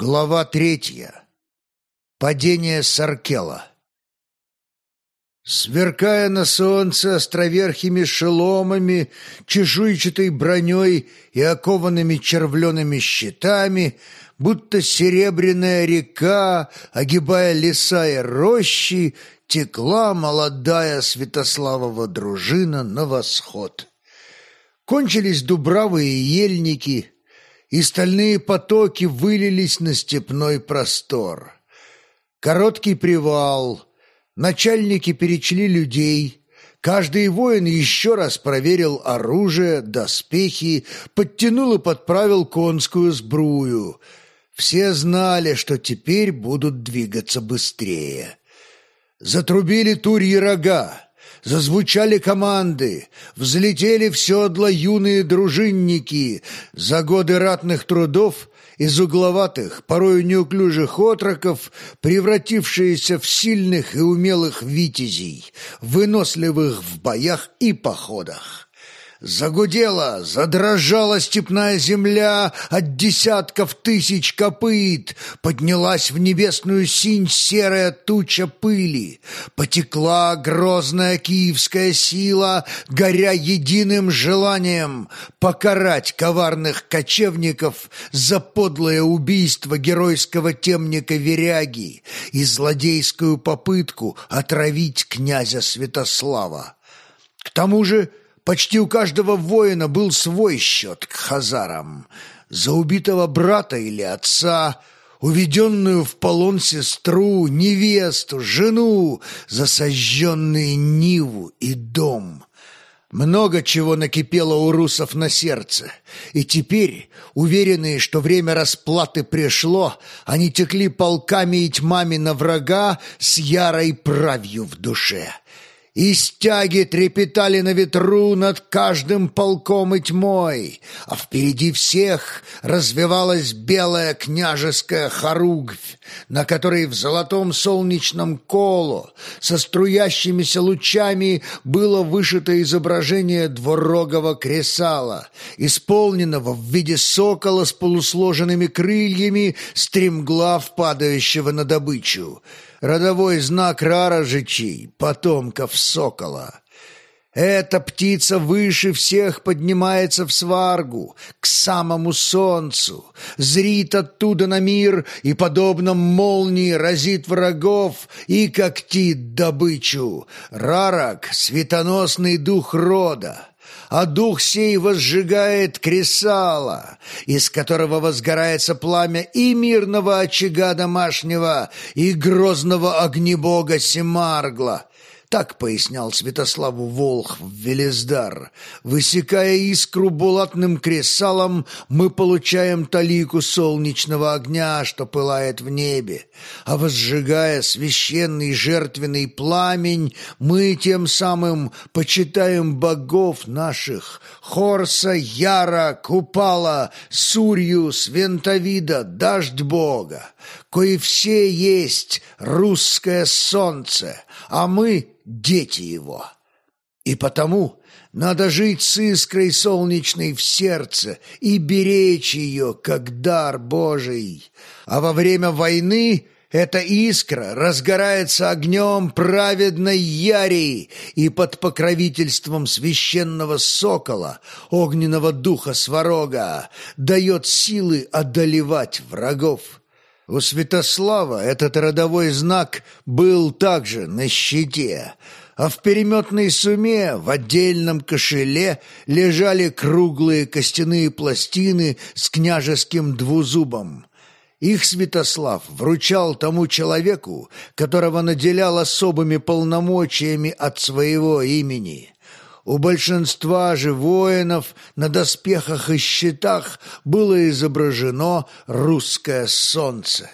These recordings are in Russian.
Глава третья. Падение Саркела. Сверкая на солнце островерхими шеломами, чешуйчатой броней и окованными червлеными щитами, будто серебряная река, огибая леса и рощи, текла молодая Святославова дружина на восход. Кончились дубравы и ельники — и стальные потоки вылились на степной простор. Короткий привал, начальники перечли людей, каждый воин еще раз проверил оружие, доспехи, подтянул и подправил конскую сбрую. Все знали, что теперь будут двигаться быстрее. Затрубили турьи рога. Зазвучали команды, взлетели в седла юные дружинники. За годы ратных трудов из угловатых, порою неуклюжих отроков, превратившиеся в сильных и умелых витязей, выносливых в боях и походах. Загудела, задрожала степная земля от десятков тысяч копыт, поднялась в небесную синь серая туча пыли, потекла грозная киевская сила, горя единым желанием покарать коварных кочевников за подлое убийство геройского темника Веряги и злодейскую попытку отравить князя Святослава. К тому же Почти у каждого воина был свой счет к хазарам. За убитого брата или отца, уведенную в полон сестру, невесту, жену, за сожженные Ниву и дом. Много чего накипело у русов на сердце, и теперь, уверенные, что время расплаты пришло, они текли полками и тьмами на врага с ярой правью в душе — и стяги трепетали на ветру над каждым полком и тьмой, а впереди всех развивалась белая княжеская хоругвь, на которой в золотом солнечном коло со струящимися лучами было вышито изображение двурогого кресала, исполненного в виде сокола с полусложенными крыльями, стремглав падающего на добычу — родовой знак рарожичей, потомков сокола. Эта птица выше всех поднимается в сваргу, к самому солнцу, зрит оттуда на мир и, подобно молнии, разит врагов и когтит добычу. Рарак — светоносный дух рода а дух сей возжигает кресало, из которого возгорается пламя и мирного очага домашнего, и грозного огнебога Семаргла, так пояснял Святославу Волх в Велиздар. Высекая искру булатным кресалом, мы получаем талику солнечного огня, что пылает в небе. А возжигая священный жертвенный пламень, мы тем самым почитаем богов наших Хорса, Яра, Купала, Сурью, Свентовида, Дождь Бога, кои все есть русское солнце, а мы дети его. И потому надо жить с искрой солнечной в сердце и беречь ее, как дар Божий. А во время войны эта искра разгорается огнем праведной яри и под покровительством священного сокола, огненного духа сварога, дает силы одолевать врагов. У Святослава этот родовой знак был также на щите, а в переметной суме в отдельном кошеле лежали круглые костяные пластины с княжеским двузубом. Их Святослав вручал тому человеку, которого наделял особыми полномочиями от своего имени. У большинства же воинов на доспехах и щитах было изображено русское солнце.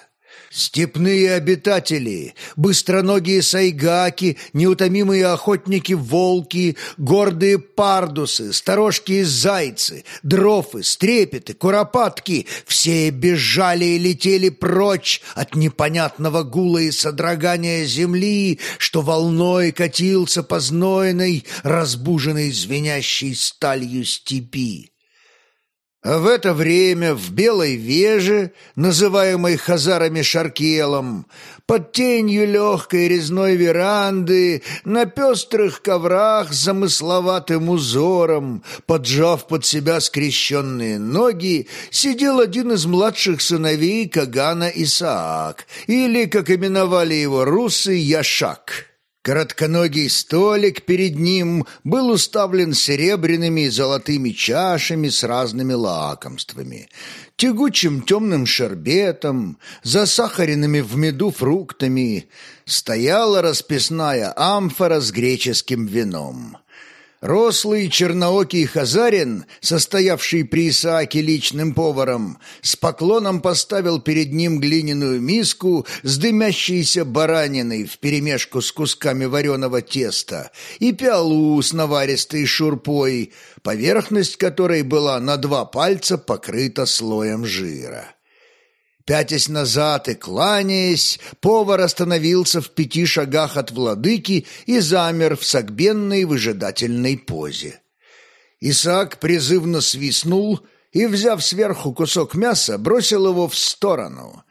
Степные обитатели, быстроногие сайгаки, неутомимые охотники-волки, гордые пардусы, сторожки-зайцы, дрофы, стрепеты, куропатки — все бежали и летели прочь от непонятного гула и содрогания земли, что волной катился по знойной, разбуженной звенящей сталью степи. А в это время в Белой Веже, называемой хазарами Шаркелом, под тенью легкой резной веранды, на пестрых коврах с замысловатым узором, поджав под себя скрещенные ноги, сидел один из младших сыновей Кагана Исаак, или, как именовали его русы, Яшак. Коротконогий столик перед ним был уставлен серебряными и золотыми чашами с разными лакомствами, тягучим темным шербетом, засахаренными в меду фруктами. Стояла расписная амфора с греческим вином. Рослый черноокий хазарин, состоявший при Исааке личным поваром, с поклоном поставил перед ним глиняную миску с дымящейся бараниной вперемешку с кусками вареного теста и пиалу с наваристой шурпой, поверхность которой была на два пальца покрыта слоем жира. Пятясь назад и кланяясь, повар остановился в пяти шагах от владыки и замер в согбенной выжидательной позе. Исаак призывно свистнул и, взяв сверху кусок мяса, бросил его в сторону.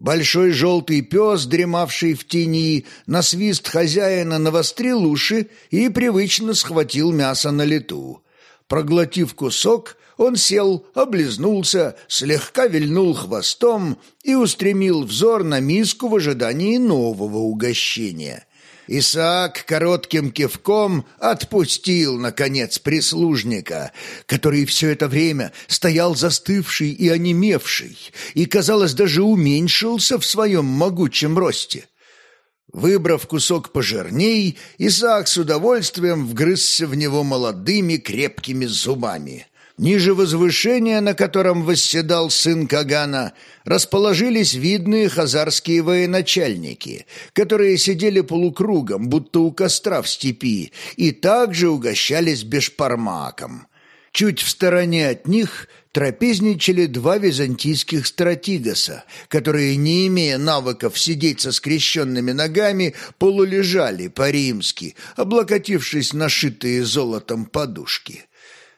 Большой желтый пес, дремавший в тени, на свист хозяина навострил уши и привычно схватил мясо на лету. Проглотив кусок, он сел, облизнулся, слегка вильнул хвостом и устремил взор на миску в ожидании нового угощения. Исаак коротким кивком отпустил, наконец, прислужника, который все это время стоял застывший и онемевший, и, казалось, даже уменьшился в своем могучем росте. Выбрав кусок пожирней, Исаак с удовольствием вгрызся в него молодыми крепкими зубами. Ниже возвышения, на котором восседал сын Кагана, расположились видные хазарские военачальники, которые сидели полукругом, будто у костра в степи, и также угощались бешпармаком. Чуть в стороне от них трапезничали два византийских стратигоса, которые, не имея навыков сидеть со скрещенными ногами, полулежали по-римски, облокотившись на шитые золотом подушки.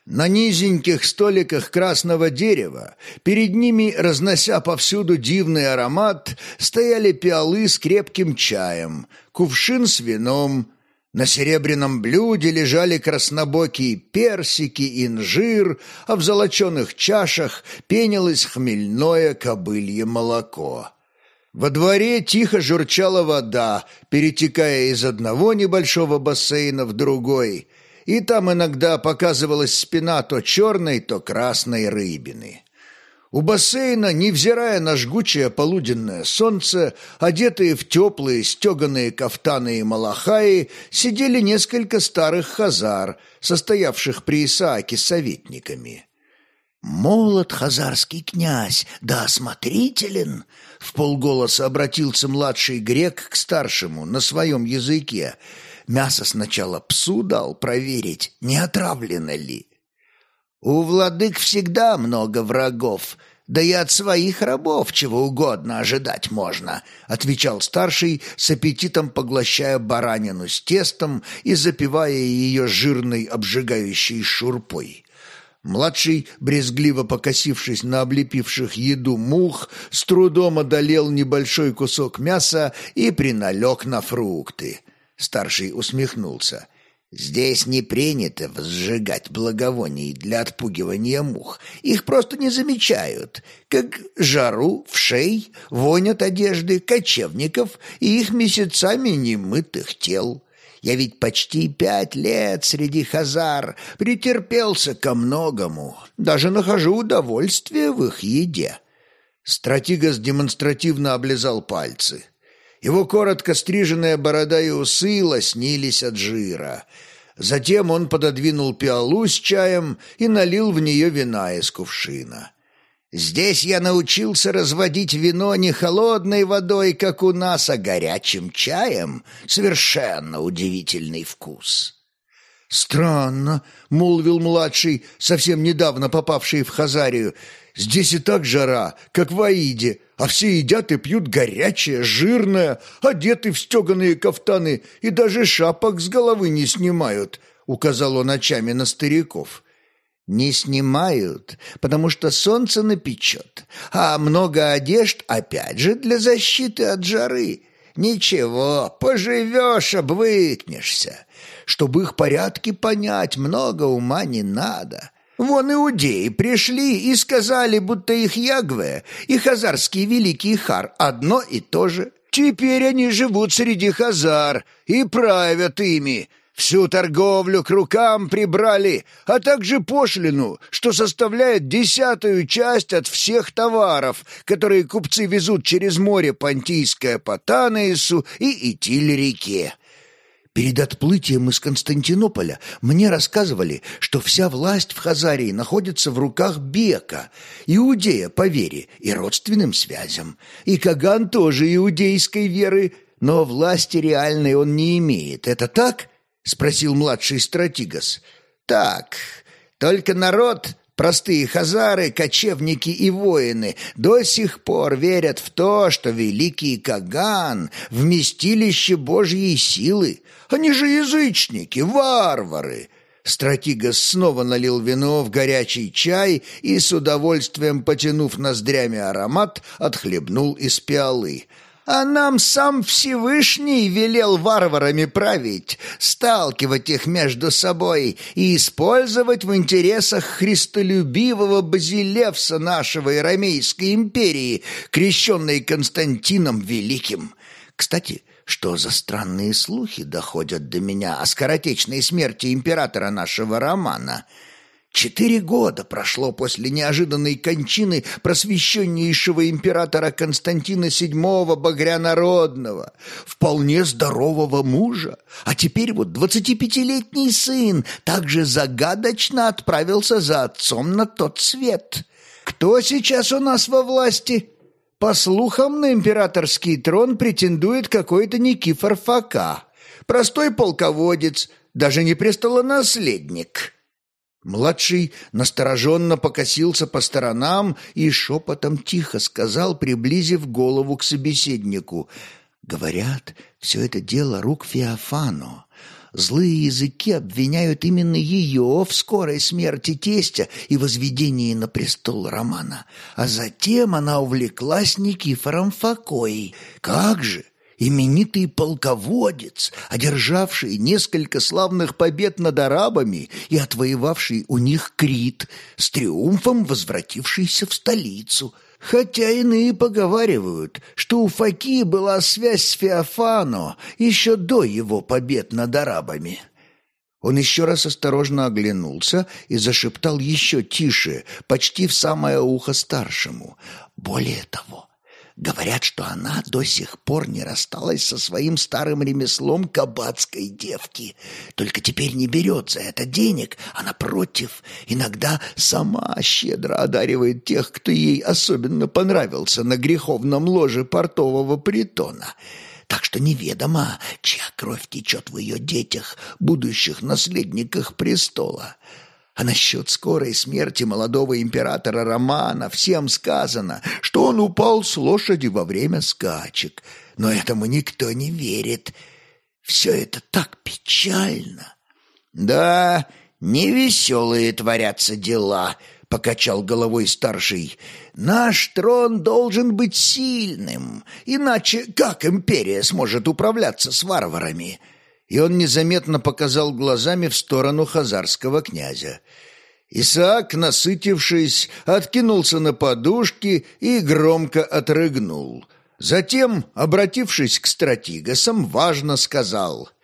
На низеньких столиках красного дерева, перед ними, разнося повсюду дивный аромат, стояли пиалы с крепким чаем, кувшин с вином. На серебряном блюде лежали краснобокие персики, инжир, а в золоченых чашах пенилось хмельное кобылье молоко. Во дворе тихо журчала вода, перетекая из одного небольшого бассейна в другой — и там иногда показывалась спина то черной, то красной рыбины. У бассейна, невзирая на жгучее полуденное солнце, одетые в теплые стеганые кафтаны и малахаи, сидели несколько старых хазар, состоявших при Исааке советниками. «Молод хазарский князь, да осмотрителен!» — в полголоса обратился младший грек к старшему на своем языке — Мясо сначала псу дал проверить, не отравлено ли. У владык всегда много врагов, да и от своих рабов чего угодно ожидать можно», — отвечал старший, с аппетитом поглощая баранину с тестом и запивая ее жирной обжигающей шурпой. Младший, брезгливо покосившись на облепивших еду мух, с трудом одолел небольшой кусок мяса и приналег на фрукты. Старший усмехнулся. «Здесь не принято сжигать благовоний для отпугивания мух. Их просто не замечают, как жару, вшей, вонь от одежды, кочевников и их месяцами немытых тел. Я ведь почти пять лет среди хазар претерпелся ко многому, даже нахожу удовольствие в их еде». Стратигас демонстративно облизал пальцы. Его коротко стриженная борода и усы лоснились от жира. Затем он пододвинул пиалу с чаем и налил в нее вина из кувшина. «Здесь я научился разводить вино не холодной водой, как у нас, а горячим чаем. Совершенно удивительный вкус». «Странно», — молвил младший, совсем недавно попавший в Хазарию. «Здесь и так жара, как в Аиде, а все едят и пьют горячее, жирное, одеты в стеганые кафтаны и даже шапок с головы не снимают», — указал он очами на стариков. Не снимают, потому что солнце напечет, а много одежд опять же для защиты от жары. Ничего, поживешь, обвыкнешься. Чтобы их порядки понять, много ума не надо. Вон иудеи пришли и сказали, будто их Ягве и хазарский великий Хар одно и то же. Теперь они живут среди хазар и правят ими, Всю торговлю к рукам прибрали, а также пошлину, что составляет десятую часть от всех товаров, которые купцы везут через море Понтийское по Танаису и Итиль-реке. Перед отплытием из Константинополя мне рассказывали, что вся власть в Хазарии находится в руках Бека, иудея по вере и родственным связям. И Каган тоже иудейской веры, но власти реальной он не имеет. Это так?» — спросил младший стратигас. «Так, только народ, простые хазары, кочевники и воины до сих пор верят в то, что великий Каган — вместилище Божьей силы. Они же язычники, варвары!» Стратигас снова налил вино в горячий чай и, с удовольствием потянув ноздрями аромат, отхлебнул из пиалы — а нам сам Всевышний велел варварами править, сталкивать их между собой и использовать в интересах христолюбивого базилевса нашего Ирамейской империи, крещенной Константином Великим. Кстати, что за странные слухи доходят до меня о скоротечной смерти императора нашего Романа — Четыре года прошло после неожиданной кончины просвещеннейшего императора Константина VII Багрянародного, вполне здорового мужа, а теперь вот двадцатипятилетний сын также загадочно отправился за отцом на тот свет. Кто сейчас у нас во власти? По слухам, на императорский трон претендует какой-то Никифор Фока, простой полководец, даже не престолонаследник». Младший настороженно покосился по сторонам и шепотом тихо сказал, приблизив голову к собеседнику. «Говорят, все это дело рук Феофану. Злые языки обвиняют именно ее в скорой смерти тестя и возведении на престол Романа. А затем она увлеклась Никифором Факой. Как же! Именитый полководец, одержавший несколько славных побед над арабами и отвоевавший у них Крит, с триумфом возвратившийся в столицу. Хотя иные поговаривают, что у Факи была связь с Феофано еще до его побед над арабами. Он еще раз осторожно оглянулся и зашептал еще тише, почти в самое ухо старшему. «Более того, Говорят, что она до сих пор не рассталась со своим старым ремеслом кабацкой девки. Только теперь не берет за это денег, а напротив, иногда сама щедро одаривает тех, кто ей особенно понравился на греховном ложе портового притона. Так что неведомо, чья кровь течет в ее детях, будущих наследниках престола. А насчет скорой смерти молодого императора Романа всем сказано, что он упал с лошади во время скачек. Но этому никто не верит. Все это так печально. Да, невеселые творятся дела, — покачал головой старший. «Наш трон должен быть сильным, иначе как империя сможет управляться с варварами?» И он незаметно показал глазами в сторону хазарского князя. Исаак, насытившись, откинулся на подушки и громко отрыгнул. Затем, обратившись к стратигасам, важно сказал —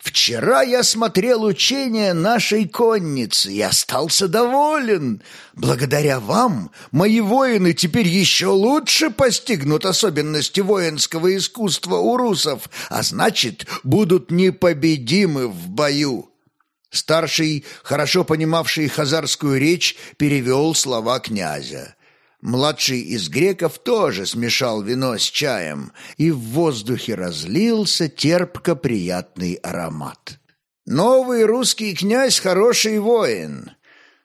Вчера я смотрел учения нашей конницы и остался доволен. Благодаря вам мои воины теперь еще лучше постигнут особенности воинского искусства у русов, а значит, будут непобедимы в бою». Старший, хорошо понимавший хазарскую речь, перевел слова князя. Младший из греков тоже смешал вино с чаем, и в воздухе разлился терпко приятный аромат. «Новый русский князь — хороший воин.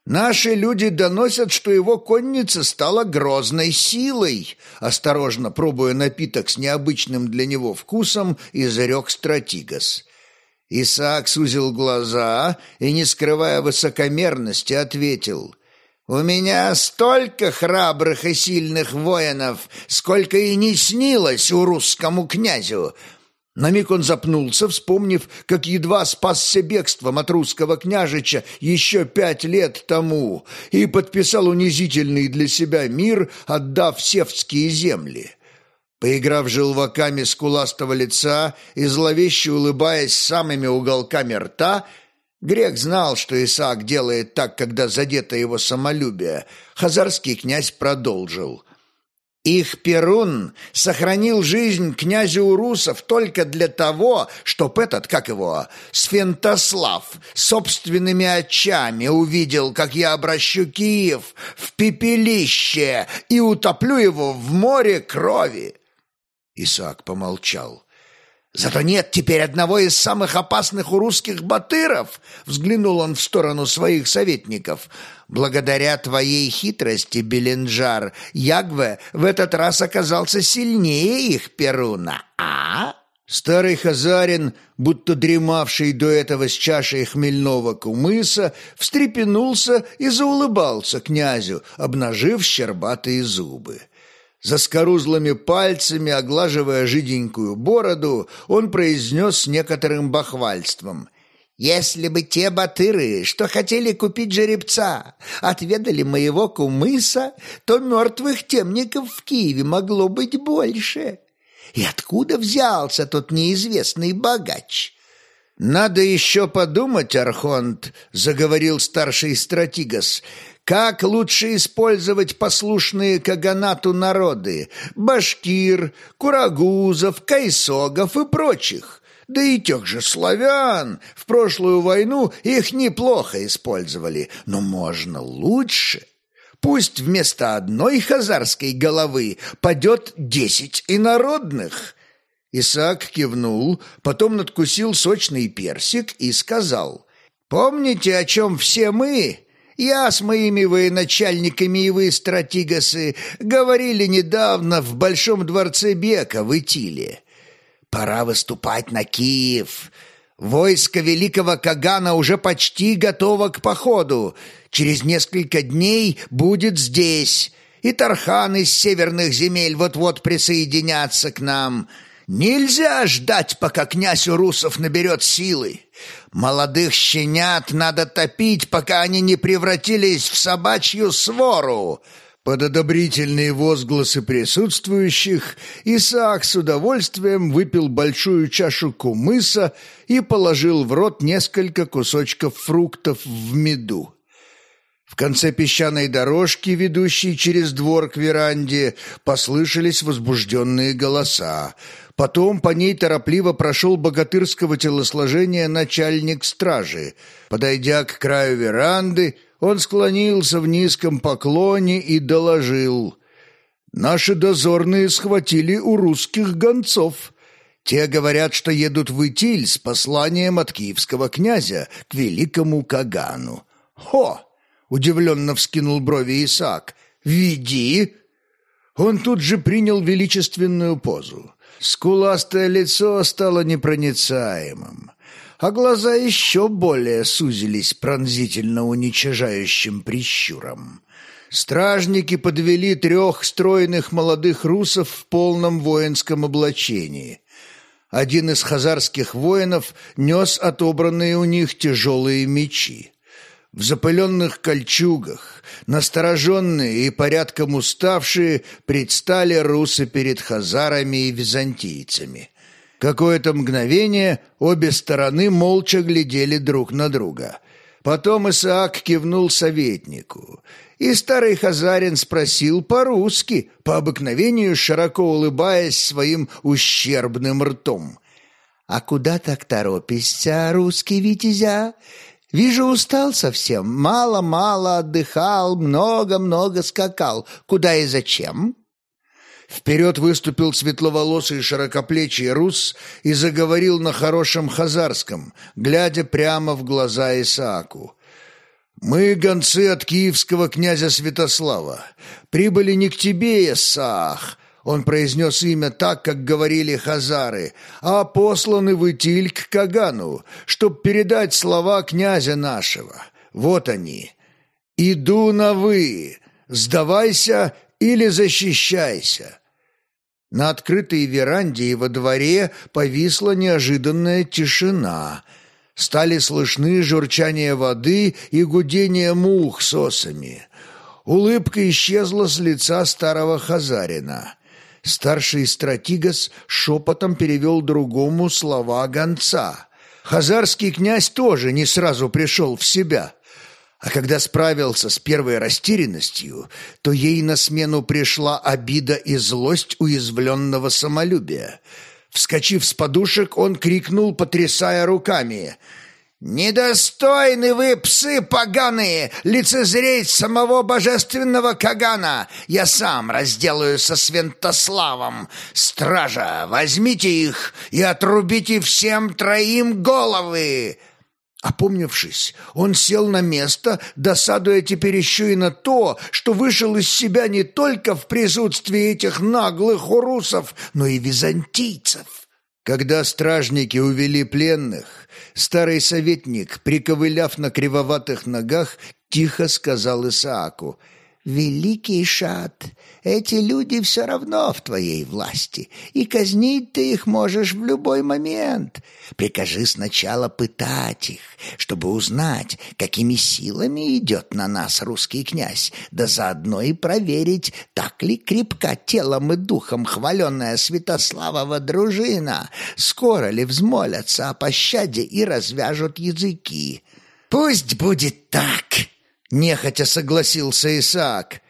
Наши люди доносят, что его конница стала грозной силой», осторожно пробуя напиток с необычным для него вкусом, изрек стратигас. Исаак сузил глаза и, не скрывая высокомерности, ответил «У меня столько храбрых и сильных воинов, сколько и не снилось у русскому князю, на миг он запнулся, вспомнив, как едва спасся бегством от русского княжича еще пять лет тому и подписал унизительный для себя мир, отдав севские земли. Поиграв желваками скуластого лица и зловеще улыбаясь самыми уголками рта, Грек знал, что Исаак делает так, когда задето его самолюбие. Хазарский князь продолжил. Их Перун сохранил жизнь князю Урусов только для того, чтоб этот, как его, Сфентослав, собственными очами увидел, как я обращу Киев в пепелище и утоплю его в море крови. Исаак помолчал. «Зато нет теперь одного из самых опасных у русских батыров!» Взглянул он в сторону своих советников. «Благодаря твоей хитрости, Беленджар, Ягве в этот раз оказался сильнее их Перуна, а?» Старый хазарин, будто дремавший до этого с чашей хмельного кумыса, встрепенулся и заулыбался князю, обнажив щербатые зубы. За скорузлыми пальцами, оглаживая жиденькую бороду, он произнес с некоторым бахвальством. «Если бы те батыры, что хотели купить жеребца, отведали моего кумыса, то мертвых темников в Киеве могло быть больше. И откуда взялся тот неизвестный богач?» «Надо еще подумать, Архонт», — заговорил старший стратигас, как лучше использовать послушные Каганату народы – башкир, курагузов, кайсогов и прочих? Да и тех же славян. В прошлую войну их неплохо использовали, но можно лучше. Пусть вместо одной хазарской головы падет десять инородных. Исаак кивнул, потом надкусил сочный персик и сказал, «Помните, о чем все мы, я с моими военачальниками и вы, стратигасы, говорили недавно в Большом дворце Бека в Итиле. Пора выступать на Киев. Войско великого Кагана уже почти готово к походу. Через несколько дней будет здесь, и Тархан из северных земель вот-вот присоединятся к нам. Нельзя ждать, пока князь Урусов наберет силы. Молодых щенят надо топить, пока они не превратились в собачью свору. Под одобрительные возгласы присутствующих Исаак с удовольствием выпил большую чашу кумыса и положил в рот несколько кусочков фруктов в меду. В конце песчаной дорожки, ведущей через двор к веранде, послышались возбужденные голоса. Потом по ней торопливо прошел богатырского телосложения начальник стражи. Подойдя к краю веранды, он склонился в низком поклоне и доложил. «Наши дозорные схватили у русских гонцов». Те говорят, что едут в Итиль с посланием от киевского князя к великому Кагану. «Хо!» — удивленно вскинул брови Исаак. «Веди!» Он тут же принял величественную позу. Скуластое лицо стало непроницаемым, а глаза еще более сузились пронзительно уничижающим прищуром. Стражники подвели трех стройных молодых русов в полном воинском облачении. Один из хазарских воинов нес отобранные у них тяжелые мечи. В запыленных кольчугах, настороженные и порядком уставшие, предстали русы перед хазарами и византийцами. Какое-то мгновение обе стороны молча глядели друг на друга. Потом Исаак кивнул советнику, и старый хазарин спросил по-русски, по обыкновению широко улыбаясь своим ущербным ртом. «А куда так торопишься, русский витязя? Вижу, устал совсем, мало-мало отдыхал, много-много скакал. Куда и зачем?» Вперед выступил светловолосый широкоплечий рус и заговорил на хорошем хазарском, глядя прямо в глаза Исааку. «Мы гонцы от киевского князя Святослава. Прибыли не к тебе, Исаах. Он произнес имя так, как говорили хазары, а посланы в Итиль к Кагану, чтоб передать слова князя нашего. Вот они. «Иду на вы! Сдавайся или защищайся!» На открытой веранде и во дворе повисла неожиданная тишина. Стали слышны журчание воды и гудение мух сосами. Улыбка исчезла с лица старого хазарина. Старший стратигас шепотом перевел другому слова гонца. Хазарский князь тоже не сразу пришел в себя. А когда справился с первой растерянностью, то ей на смену пришла обида и злость уязвленного самолюбия. Вскочив с подушек, он крикнул, потрясая руками — «Недостойны вы, псы поганые, лицезреть самого божественного Кагана! Я сам разделаю со Свентославом! Стража, возьмите их и отрубите всем троим головы!» Опомнившись, он сел на место, досадуя теперь еще и на то, что вышел из себя не только в присутствии этих наглых урусов, но и византийцев. Когда стражники увели пленных, старый советник, приковыляв на кривоватых ногах, тихо сказал Исааку — «Великий Шат, эти люди все равно в твоей власти, и казнить ты их можешь в любой момент. Прикажи сначала пытать их, чтобы узнать, какими силами идет на нас русский князь, да заодно и проверить, так ли крепка телом и духом хваленная Святославова дружина, скоро ли взмолятся о пощаде и развяжут языки. Пусть будет так!» Нехотя согласился Исаак.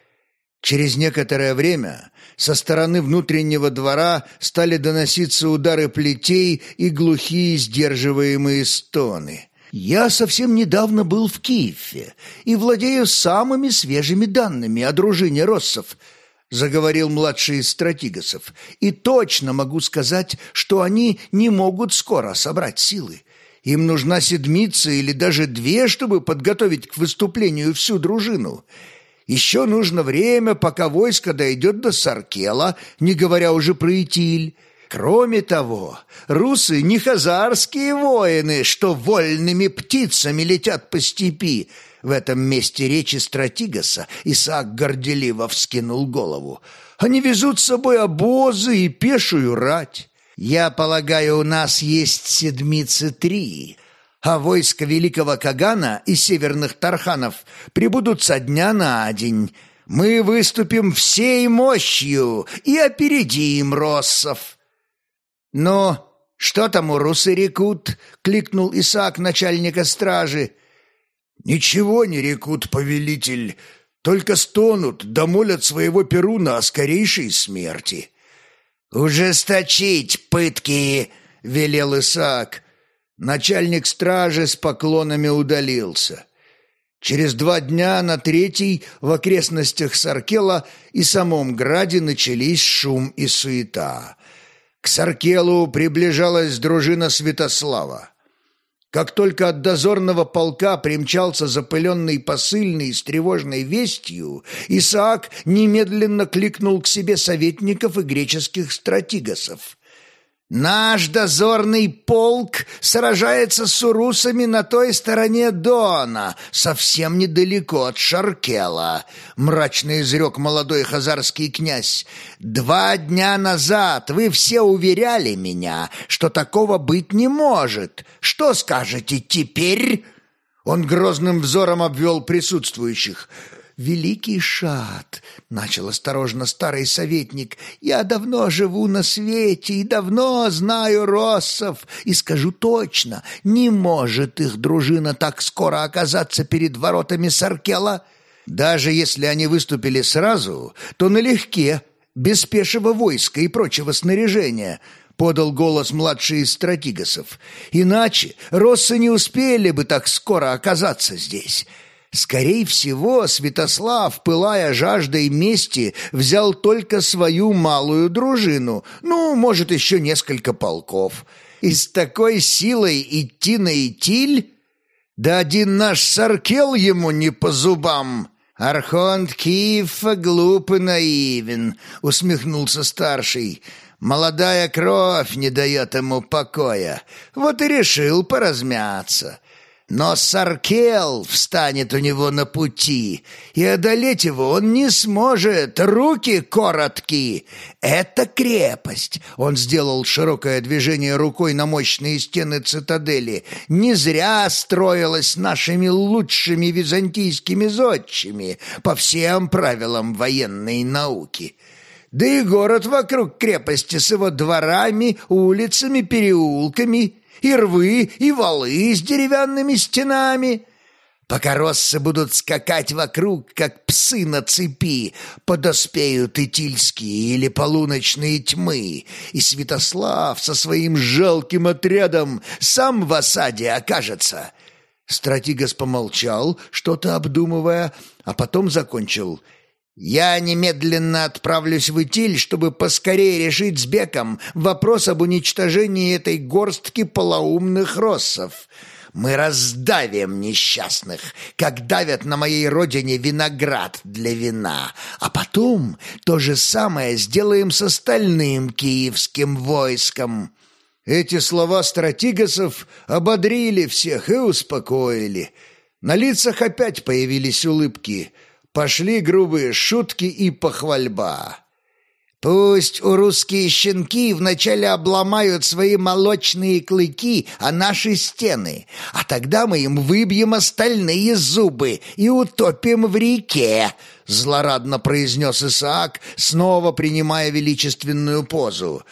Через некоторое время со стороны внутреннего двора стали доноситься удары плетей и глухие сдерживаемые стоны. «Я совсем недавно был в Киеве и владею самыми свежими данными о дружине Россов», заговорил младший из стратигосов, «и точно могу сказать, что они не могут скоро собрать силы. Им нужна седмица или даже две, чтобы подготовить к выступлению всю дружину. Еще нужно время, пока войско дойдет до Саркела, не говоря уже про Итиль. Кроме того, русы не хазарские воины, что вольными птицами летят по степи. В этом месте речи Стратигаса Исаак горделиво вскинул голову. Они везут с собой обозы и пешую рать. Я полагаю, у нас есть седмицы три, а войско великого Кагана и северных Тарханов прибудут со дня на день. Мы выступим всей мощью и опередим россов». «Ну, что там у русы рекут?» — кликнул Исаак начальника стражи. «Ничего не рекут, повелитель, только стонут да молят своего Перуна о скорейшей смерти». «Ужесточить пытки!» — велел Исаак. Начальник стражи с поклонами удалился. Через два дня на третий в окрестностях Саркела и самом Граде начались шум и суета. К Саркелу приближалась дружина Святослава. Как только от дозорного полка примчался запыленный посыльный с тревожной вестью, Исаак немедленно кликнул к себе советников и греческих стратигосов. Наш дозорный полк сражается с урусами на той стороне Дона, совсем недалеко от Шаркела, мрачно изрек молодой хазарский князь. Два дня назад вы все уверяли меня, что такого быть не может. Что скажете теперь? Он грозным взором обвел присутствующих. «Великий шат!» — начал осторожно старый советник. «Я давно живу на свете и давно знаю россов, и скажу точно, не может их дружина так скоро оказаться перед воротами Саркела. Даже если они выступили сразу, то налегке, без пешего войска и прочего снаряжения». — подал голос младший из стратигосов. «Иначе россы не успели бы так скоро оказаться здесь. Скорей всего, Святослав, пылая жаждой мести, взял только свою малую дружину, ну, может, еще несколько полков. И с такой силой идти на Итиль? Да один наш Саркел ему не по зубам!» «Архонт Киефа глуп и наивен», — усмехнулся старший. «Молодая кровь не дает ему покоя. Вот и решил поразмяться. Но Саркел встанет у него на пути, и одолеть его он не сможет. Руки короткие. Это крепость. Он сделал широкое движение рукой на мощные стены цитадели. Не зря строилась нашими лучшими византийскими зодчими по всем правилам военной науки. Да и город вокруг крепости с его дворами, улицами, переулками — и рвы, и валы с деревянными стенами. Пока россы будут скакать вокруг, как псы на цепи, подоспеют и тильские или полуночные тьмы, и Святослав со своим жалким отрядом сам в осаде окажется». Стратигас помолчал, что-то обдумывая, а потом закончил — я немедленно отправлюсь в Итиль, чтобы поскорее решить с Беком вопрос об уничтожении этой горстки полоумных россов. Мы раздавим несчастных, как давят на моей родине виноград для вина, а потом то же самое сделаем с остальным киевским войском». Эти слова стратигасов ободрили всех и успокоили. На лицах опять появились улыбки – Пошли грубые шутки и похвальба. Пусть у русские щенки вначале обломают свои молочные клыки о наши стены, а тогда мы им выбьем остальные зубы и утопим в реке», — злорадно произнес Исаак, снова принимая величественную позу.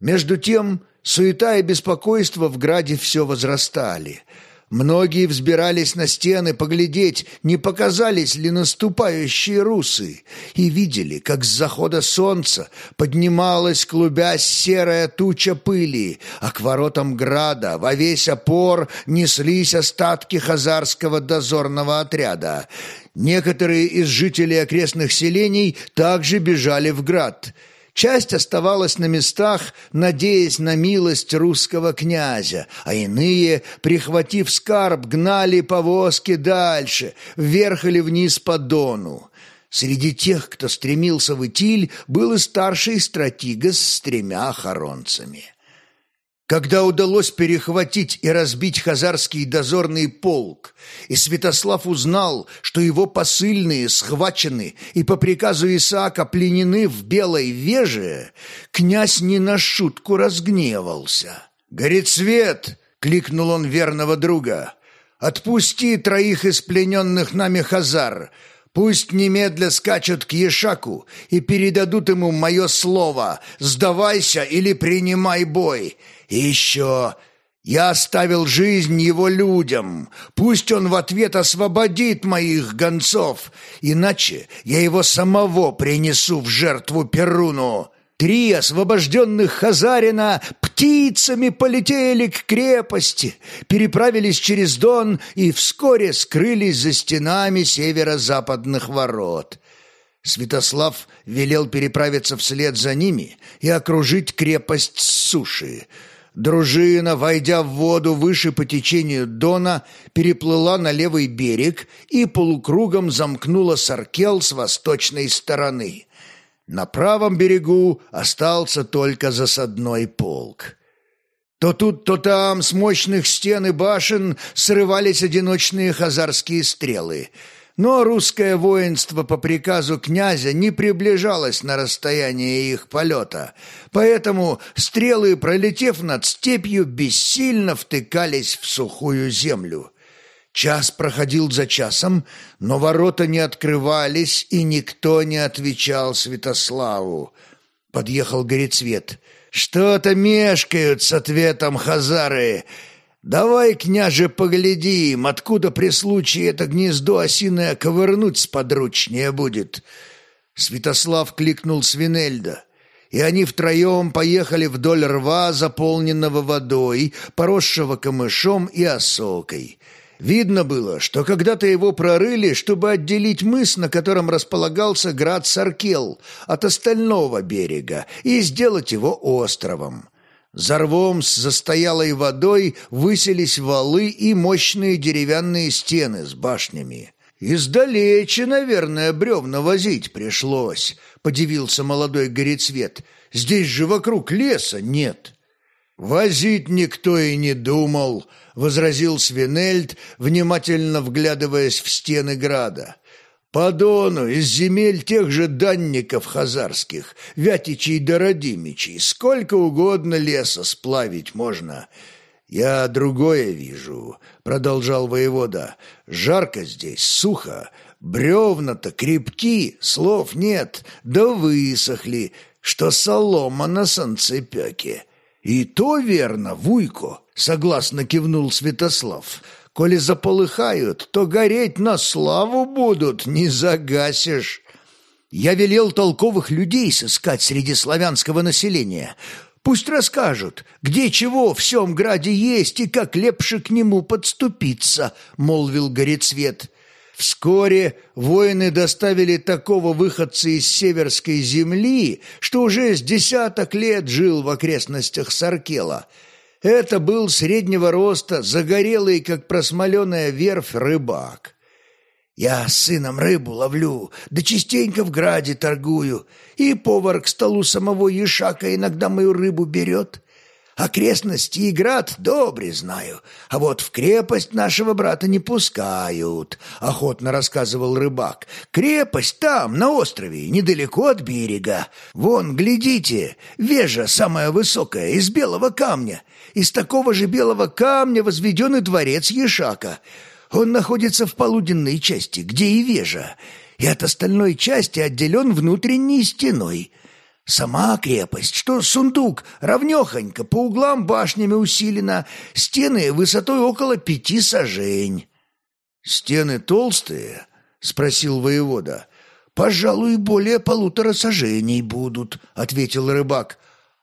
Между тем суета и беспокойство в граде все возрастали — Многие взбирались на стены поглядеть, не показались ли наступающие русы, и видели, как с захода солнца поднималась, клубясь серая туча пыли, а к воротам града во весь опор неслись остатки хазарского дозорного отряда. Некоторые из жителей окрестных селений также бежали в град – Часть оставалась на местах, надеясь на милость русского князя, а иные, прихватив скарб, гнали повозки дальше, вверх или вниз по Дону. Среди тех, кто стремился в Итиль, был и старший стратигос с тремя хоронцами. Когда удалось перехватить и разбить хазарский дозорный полк, и Святослав узнал, что его посыльные схвачены и по приказу Исаака пленены в Белой Веже, князь не на шутку разгневался. «Горит свет!» — кликнул он верного друга. «Отпусти троих из плененных нами хазар!» Пусть немедля скачут к Ешаку и передадут ему мое слово «Сдавайся или принимай бой!» И еще я оставил жизнь его людям. Пусть он в ответ освободит моих гонцов, иначе я его самого принесу в жертву Перуну». Три освобожденных Хазарина птицами полетели к крепости, переправились через Дон и вскоре скрылись за стенами северо-западных ворот. Святослав велел переправиться вслед за ними и окружить крепость с суши — Дружина, войдя в воду выше по течению Дона, переплыла на левый берег и полукругом замкнула Саркел с восточной стороны. На правом берегу остался только засадной полк. То тут, то там с мощных стен и башен срывались одиночные хазарские стрелы — но русское воинство по приказу князя не приближалось на расстояние их полета, поэтому стрелы, пролетев над степью, бессильно втыкались в сухую землю. Час проходил за часом, но ворота не открывались, и никто не отвечал Святославу. Подъехал Горецвет. «Что-то мешкают с ответом хазары!» «Давай, княже, поглядим, откуда при случае это гнездо осиное ковырнуть сподручнее будет». Святослав кликнул Свинельда, и они втроем поехали вдоль рва, заполненного водой, поросшего камышом и осокой. Видно было, что когда-то его прорыли, чтобы отделить мыс, на котором располагался град Саркел, от остального берега и сделать его островом. За рвом с застоялой водой высились валы и мощные деревянные стены с башнями. «Издалече, наверное, бревна возить пришлось», — подивился молодой горецвет. «Здесь же вокруг леса нет». «Возить никто и не думал», — возразил Свинельд, внимательно вглядываясь в стены града. «По Дону из земель тех же данников хазарских, Вятичей да Родимичей, сколько угодно леса сплавить можно». «Я другое вижу», — продолжал воевода. «Жарко здесь, сухо, бревна-то крепки, слов нет, да высохли, что солома на санцепёке». «И то верно, Вуйко», — согласно кивнул Святослав. «Коли заполыхают, то гореть на славу будут, не загасишь». Я велел толковых людей сыскать среди славянского населения. Пусть расскажут, где чего в всем граде есть и как лепше к нему подступиться», — молвил Горецвет. Вскоре воины доставили такого выходца из северской земли, что уже с десяток лет жил в окрестностях Саркела. Это был среднего роста, загорелый, как просмоленная верфь, рыбак. «Я с сыном рыбу ловлю, да частенько в граде торгую, и повар к столу самого Ешака иногда мою рыбу берет». Окрестности и град добре знаю, а вот в крепость нашего брата не пускают, — охотно рассказывал рыбак. Крепость там, на острове, недалеко от берега. Вон, глядите, вежа самая высокая, из белого камня. Из такого же белого камня возведен и дворец Ешака. Он находится в полуденной части, где и вежа, и от остальной части отделен внутренней стеной — Сама крепость, что сундук, равнехонько, по углам башнями усилена, стены высотой около пяти сажень. «Стены толстые?» — спросил воевода. «Пожалуй, более полутора сажений будут», — ответил рыбак.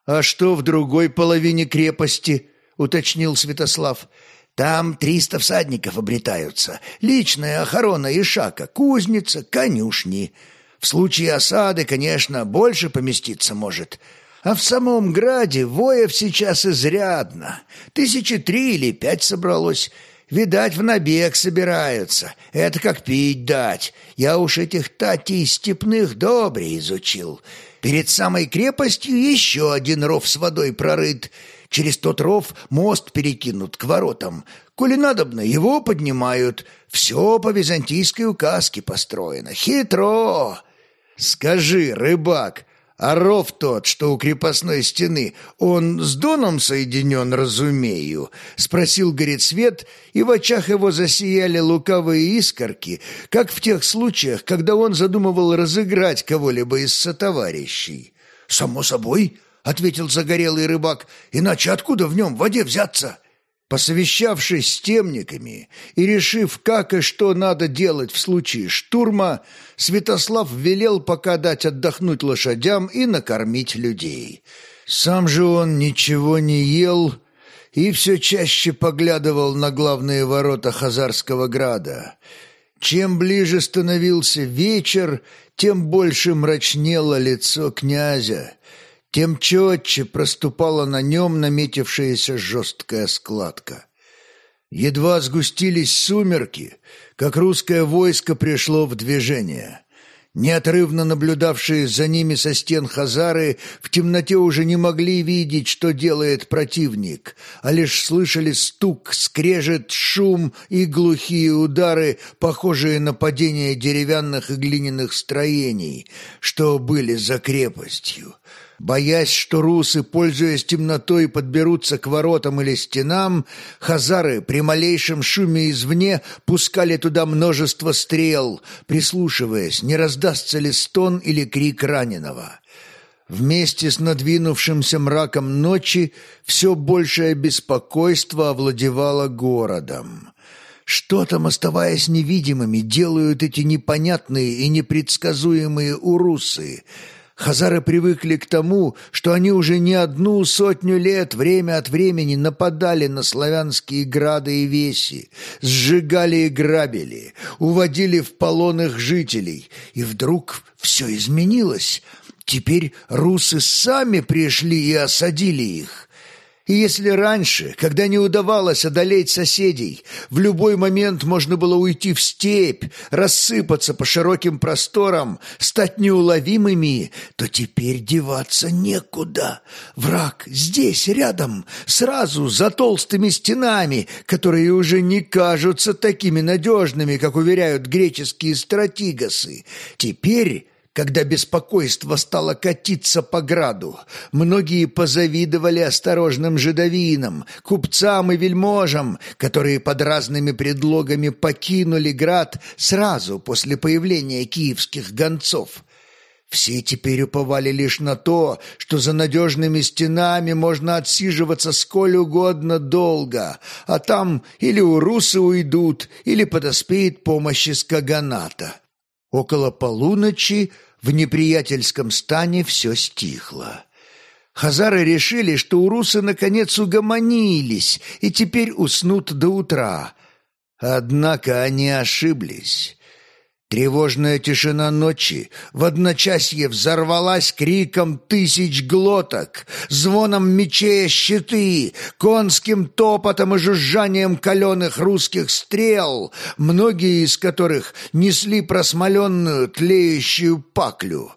«А что в другой половине крепости?» — уточнил Святослав. «Там триста всадников обретаются, личная охрана Ишака, кузница, конюшни». В случае осады, конечно, больше поместиться может. А в самом граде воев сейчас изрядно. Тысячи три или пять собралось. Видать, в набег собираются. Это как пить дать. Я уж этих татей степных добре изучил. Перед самой крепостью еще один ров с водой прорыт. Через тот ров мост перекинут к воротам. Коли надобно, его поднимают. Все по византийской указке построено. Хитро. «Скажи, рыбак, а ров тот, что у крепостной стены, он с доном соединен, разумею?» — спросил Горецвет, и в очах его засияли лукавые искорки, как в тех случаях, когда он задумывал разыграть кого-либо из сотоварищей. «Само собой», — ответил загорелый рыбак, — «иначе откуда в нем в воде взяться?» Посовещавшись с темниками и решив, как и что надо делать в случае штурма, Святослав велел пока дать отдохнуть лошадям и накормить людей. Сам же он ничего не ел и все чаще поглядывал на главные ворота Хазарского града. Чем ближе становился вечер, тем больше мрачнело лицо князя — тем четче проступала на нем наметившаяся жесткая складка. Едва сгустились сумерки, как русское войско пришло в движение. Неотрывно наблюдавшие за ними со стен хазары в темноте уже не могли видеть, что делает противник, а лишь слышали стук, скрежет, шум и глухие удары, похожие на падение деревянных и глиняных строений, что были за крепостью. Боясь, что русы, пользуясь темнотой, подберутся к воротам или стенам, хазары при малейшем шуме извне пускали туда множество стрел, прислушиваясь, не раздастся ли стон или крик раненого. Вместе с надвинувшимся мраком ночи все большее беспокойство овладевало городом. Что там, оставаясь невидимыми, делают эти непонятные и непредсказуемые урусы — Хазары привыкли к тому, что они уже не одну сотню лет время от времени нападали на славянские грады и веси, сжигали и грабили, уводили в полон их жителей, и вдруг все изменилось. Теперь русы сами пришли и осадили их. И если раньше, когда не удавалось одолеть соседей, в любой момент можно было уйти в степь, рассыпаться по широким просторам, стать неуловимыми, то теперь деваться некуда. Враг здесь, рядом, сразу за толстыми стенами, которые уже не кажутся такими надежными, как уверяют греческие стратигосы. Теперь когда беспокойство стало катиться по граду, многие позавидовали осторожным жидовинам, купцам и вельможам, которые под разными предлогами покинули град сразу после появления киевских гонцов. Все теперь уповали лишь на то, что за надежными стенами можно отсиживаться сколь угодно долго, а там или урусы уйдут, или подоспеет помощь из Каганата. Около полуночи в неприятельском стане все стихло. Хазары решили, что урусы наконец угомонились и теперь уснут до утра. Однако они ошиблись. Тревожная тишина ночи в одночасье взорвалась криком тысяч глоток, звоном мечей щиты, конским топотом и жужжанием каленых русских стрел, многие из которых несли просмоленную тлеющую паклю.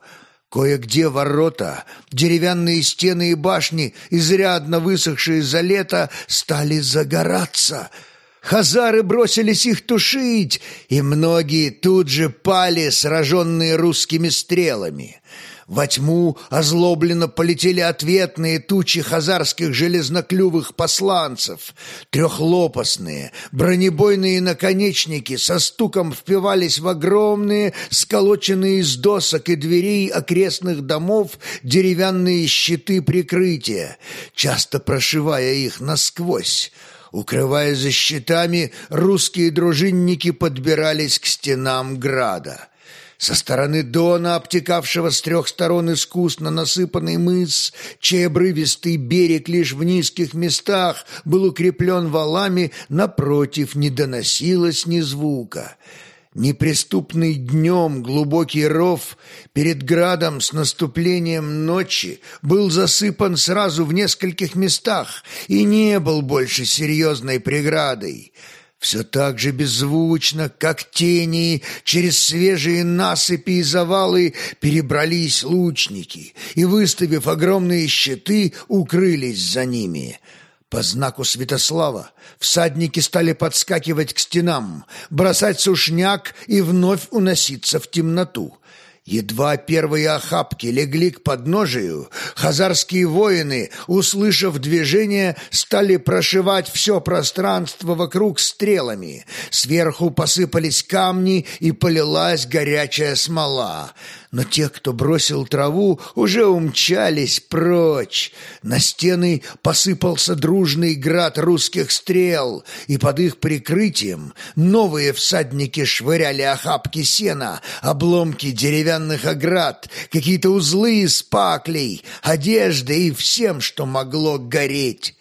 Кое-где ворота, деревянные стены и башни, изрядно высохшие за лето, стали загораться — Хазары бросились их тушить, и многие тут же пали, сраженные русскими стрелами. Во тьму озлобленно полетели ответные тучи хазарских железноклювых посланцев. Трехлопастные, бронебойные наконечники со стуком впивались в огромные, сколоченные из досок и дверей окрестных домов деревянные щиты прикрытия, часто прошивая их насквозь. Укрывая за щитами, русские дружинники подбирались к стенам града. Со стороны Дона, обтекавшего с трех сторон искусно насыпанный мыс, чей обрывистый берег лишь в низких местах был укреплен валами, напротив не доносилось ни звука — Неприступный днем глубокий ров перед градом с наступлением ночи был засыпан сразу в нескольких местах и не был больше серьезной преградой. Все так же беззвучно, как тени, через свежие насыпи и завалы перебрались лучники и, выставив огромные щиты, укрылись за ними — по знаку Святослава всадники стали подскакивать к стенам, бросать сушняк и вновь уноситься в темноту. Едва первые охапки легли к подножию, хазарские воины, услышав движение, стали прошивать все пространство вокруг стрелами. Сверху посыпались камни и полилась горячая смола но те, кто бросил траву, уже умчались прочь. На стены посыпался дружный град русских стрел, и под их прикрытием новые всадники швыряли охапки сена, обломки деревянных оград, какие-то узлы из паклей, одежды и всем, что могло гореть.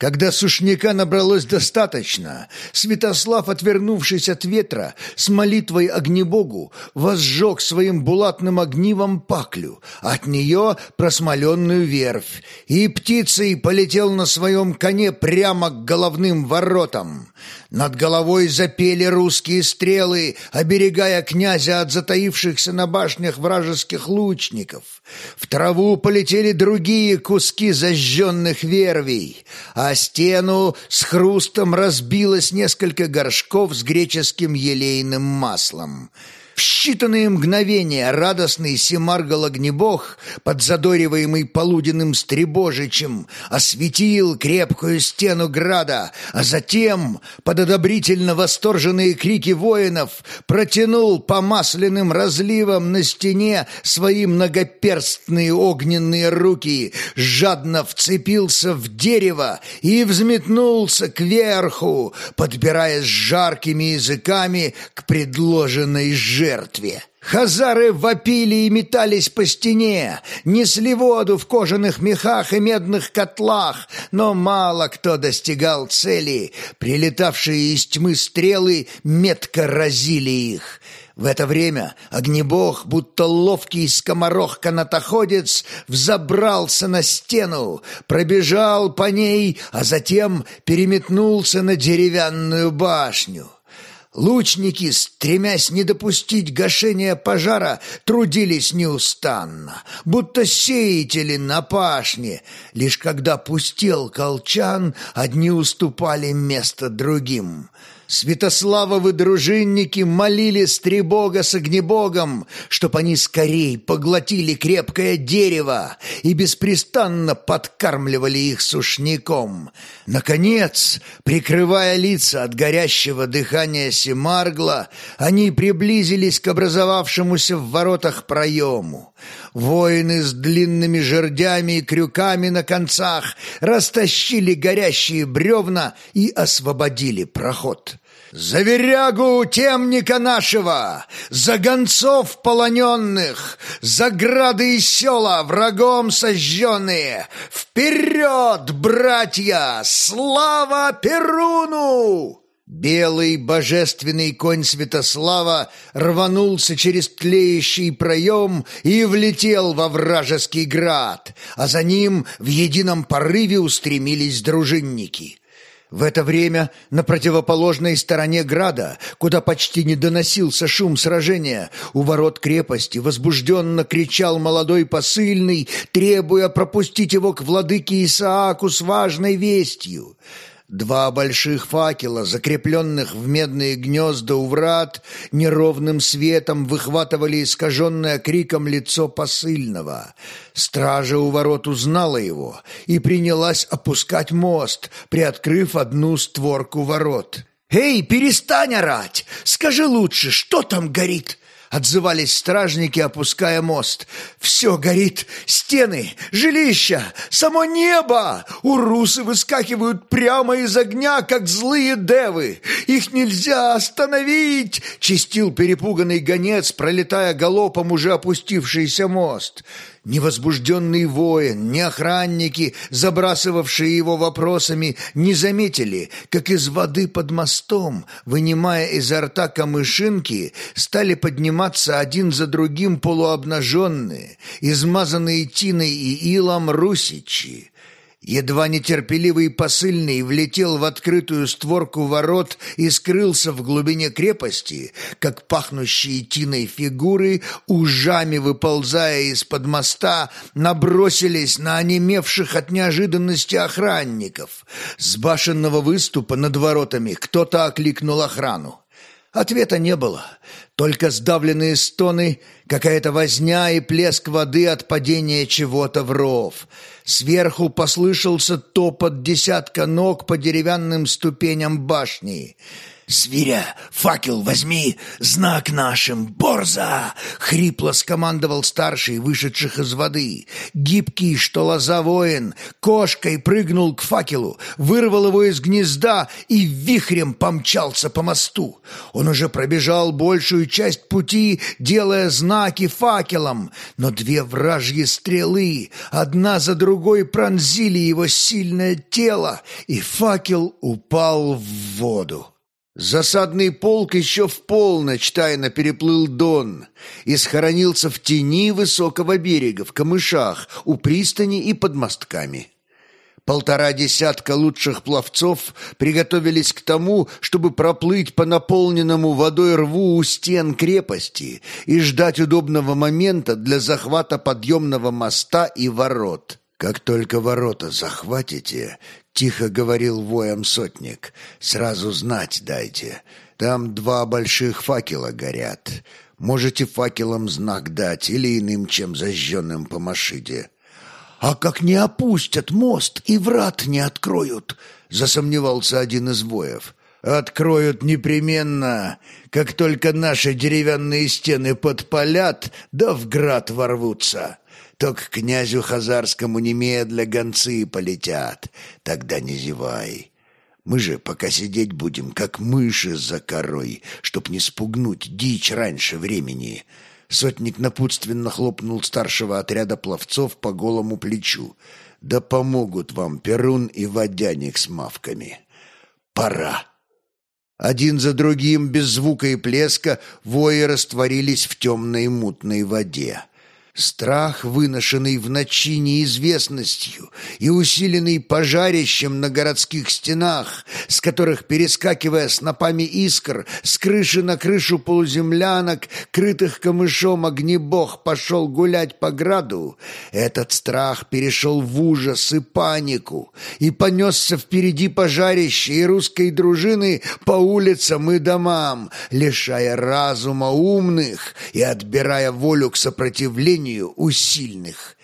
Когда сушняка набралось достаточно, Святослав, отвернувшись от ветра, с молитвой огнебогу, возжег своим булатным огнивом паклю, от нее просмоленную верфь, и птицей полетел на своем коне прямо к головным воротам. Над головой запели русские стрелы, оберегая князя от затаившихся на башнях вражеских лучников. В траву полетели другие куски зажженных вервей, а стену с хрустом разбилось несколько горшков с греческим елейным маслом. В считанные мгновения радостный Семаргал-огнебог, подзадориваемый полуденным стребожичем, осветил крепкую стену града, а затем, под одобрительно восторженные крики воинов, протянул по масляным разливам на стене свои многоперстные огненные руки, жадно вцепился в дерево и взметнулся кверху, подбираясь жаркими языками к предложенной жертве жертве. Хазары вопили и метались по стене, несли воду в кожаных мехах и медных котлах, но мало кто достигал цели. Прилетавшие из тьмы стрелы метко разили их. В это время огнебог, будто ловкий скоморох-канатоходец, взобрался на стену, пробежал по ней, а затем переметнулся на деревянную башню. Лучники, стремясь не допустить гашения пожара, трудились неустанно, будто сеятели на пашне. Лишь когда пустел колчан, одни уступали место другим — Святославовы дружинники молили Стребога с Огнебогом, чтоб они скорей поглотили крепкое дерево и беспрестанно подкармливали их сушняком. Наконец, прикрывая лица от горящего дыхания Семаргла, они приблизились к образовавшемуся в воротах проему. Воины с длинными жердями и крюками на концах растащили горящие бревна и освободили проход. «За верягу темника нашего! За гонцов полоненных! За грады и села врагом сожженные! Вперед, братья! Слава Перуну!» Белый божественный конь Святослава рванулся через тлеющий проем и влетел во вражеский град, а за ним в едином порыве устремились дружинники. В это время на противоположной стороне града, куда почти не доносился шум сражения, у ворот крепости возбужденно кричал молодой посыльный, требуя пропустить его к владыке Исааку с важной вестью. Два больших факела, закрепленных в медные гнезда у врат, неровным светом выхватывали искаженное криком лицо посыльного. Стража у ворот узнала его и принялась опускать мост, приоткрыв одну створку ворот. «Эй, перестань орать! Скажи лучше, что там горит?» Отзывались стражники, опуская мост. «Все горит! Стены, жилища, само небо! Урусы выскакивают прямо из огня, как злые девы! Их нельзя остановить!» Чистил перепуганный гонец, пролетая галопом уже опустившийся мост. Ни возбужденный воин, ни охранники, забрасывавшие его вопросами, не заметили, как из воды под мостом, вынимая изо рта камышинки, стали подниматься один за другим полуобнаженные, измазанные тиной и илом русичи. Едва нетерпеливый посыльный влетел в открытую створку ворот и скрылся в глубине крепости, как пахнущие тиной фигуры, ужами выползая из-под моста, набросились на онемевших от неожиданности охранников. С башенного выступа над воротами кто-то окликнул охрану. Ответа не было, только сдавленные стоны, какая-то возня и плеск воды от падения чего-то в ров. Сверху послышался топот десятка ног по деревянным ступеням башни. «Свиря, факел возьми! Знак нашим! Борза!» — хрипло скомандовал старший, вышедших из воды. Гибкий, что лоза воин, кошкой прыгнул к факелу, вырвал его из гнезда и вихрем помчался по мосту. Он уже пробежал большую часть пути, делая знаки факелом, но две вражьи стрелы, одна за другой, пронзили его сильное тело, и факел упал в воду. Засадный полк еще в полночь тайно переплыл Дон и схоронился в тени высокого берега, в камышах, у пристани и под мостками. Полтора десятка лучших пловцов приготовились к тому, чтобы проплыть по наполненному водой рву у стен крепости и ждать удобного момента для захвата подъемного моста и ворот. Как только ворота захватите, — тихо говорил воем сотник. «Сразу знать дайте. Там два больших факела горят. Можете факелом знак дать или иным чем зажженным по машиде». «А как не опустят мост и врат не откроют?» — засомневался один из воев. «Откроют непременно, как только наши деревянные стены подпалят, да в град ворвутся то к князю Хазарскому немедля гонцы полетят. Тогда не зевай. Мы же пока сидеть будем, как мыши за корой, чтоб не спугнуть дичь раньше времени». Сотник напутственно хлопнул старшего отряда пловцов по голому плечу. «Да помогут вам Перун и Водяник с мавками. Пора!» Один за другим, без звука и плеска, вои растворились в темной мутной воде. Страх, выношенный в ночи неизвестностью и усиленный пожарищем на городских стенах, с которых, перескакивая снопами искр, с крыши на крышу полуземлянок, крытых камышом огнебог, пошел гулять по граду, этот страх перешел в ужас и панику и понесся впереди пожарища и русской дружины по улицам и домам, лишая разума умных и отбирая волю к сопротивлению мнению, у сильных.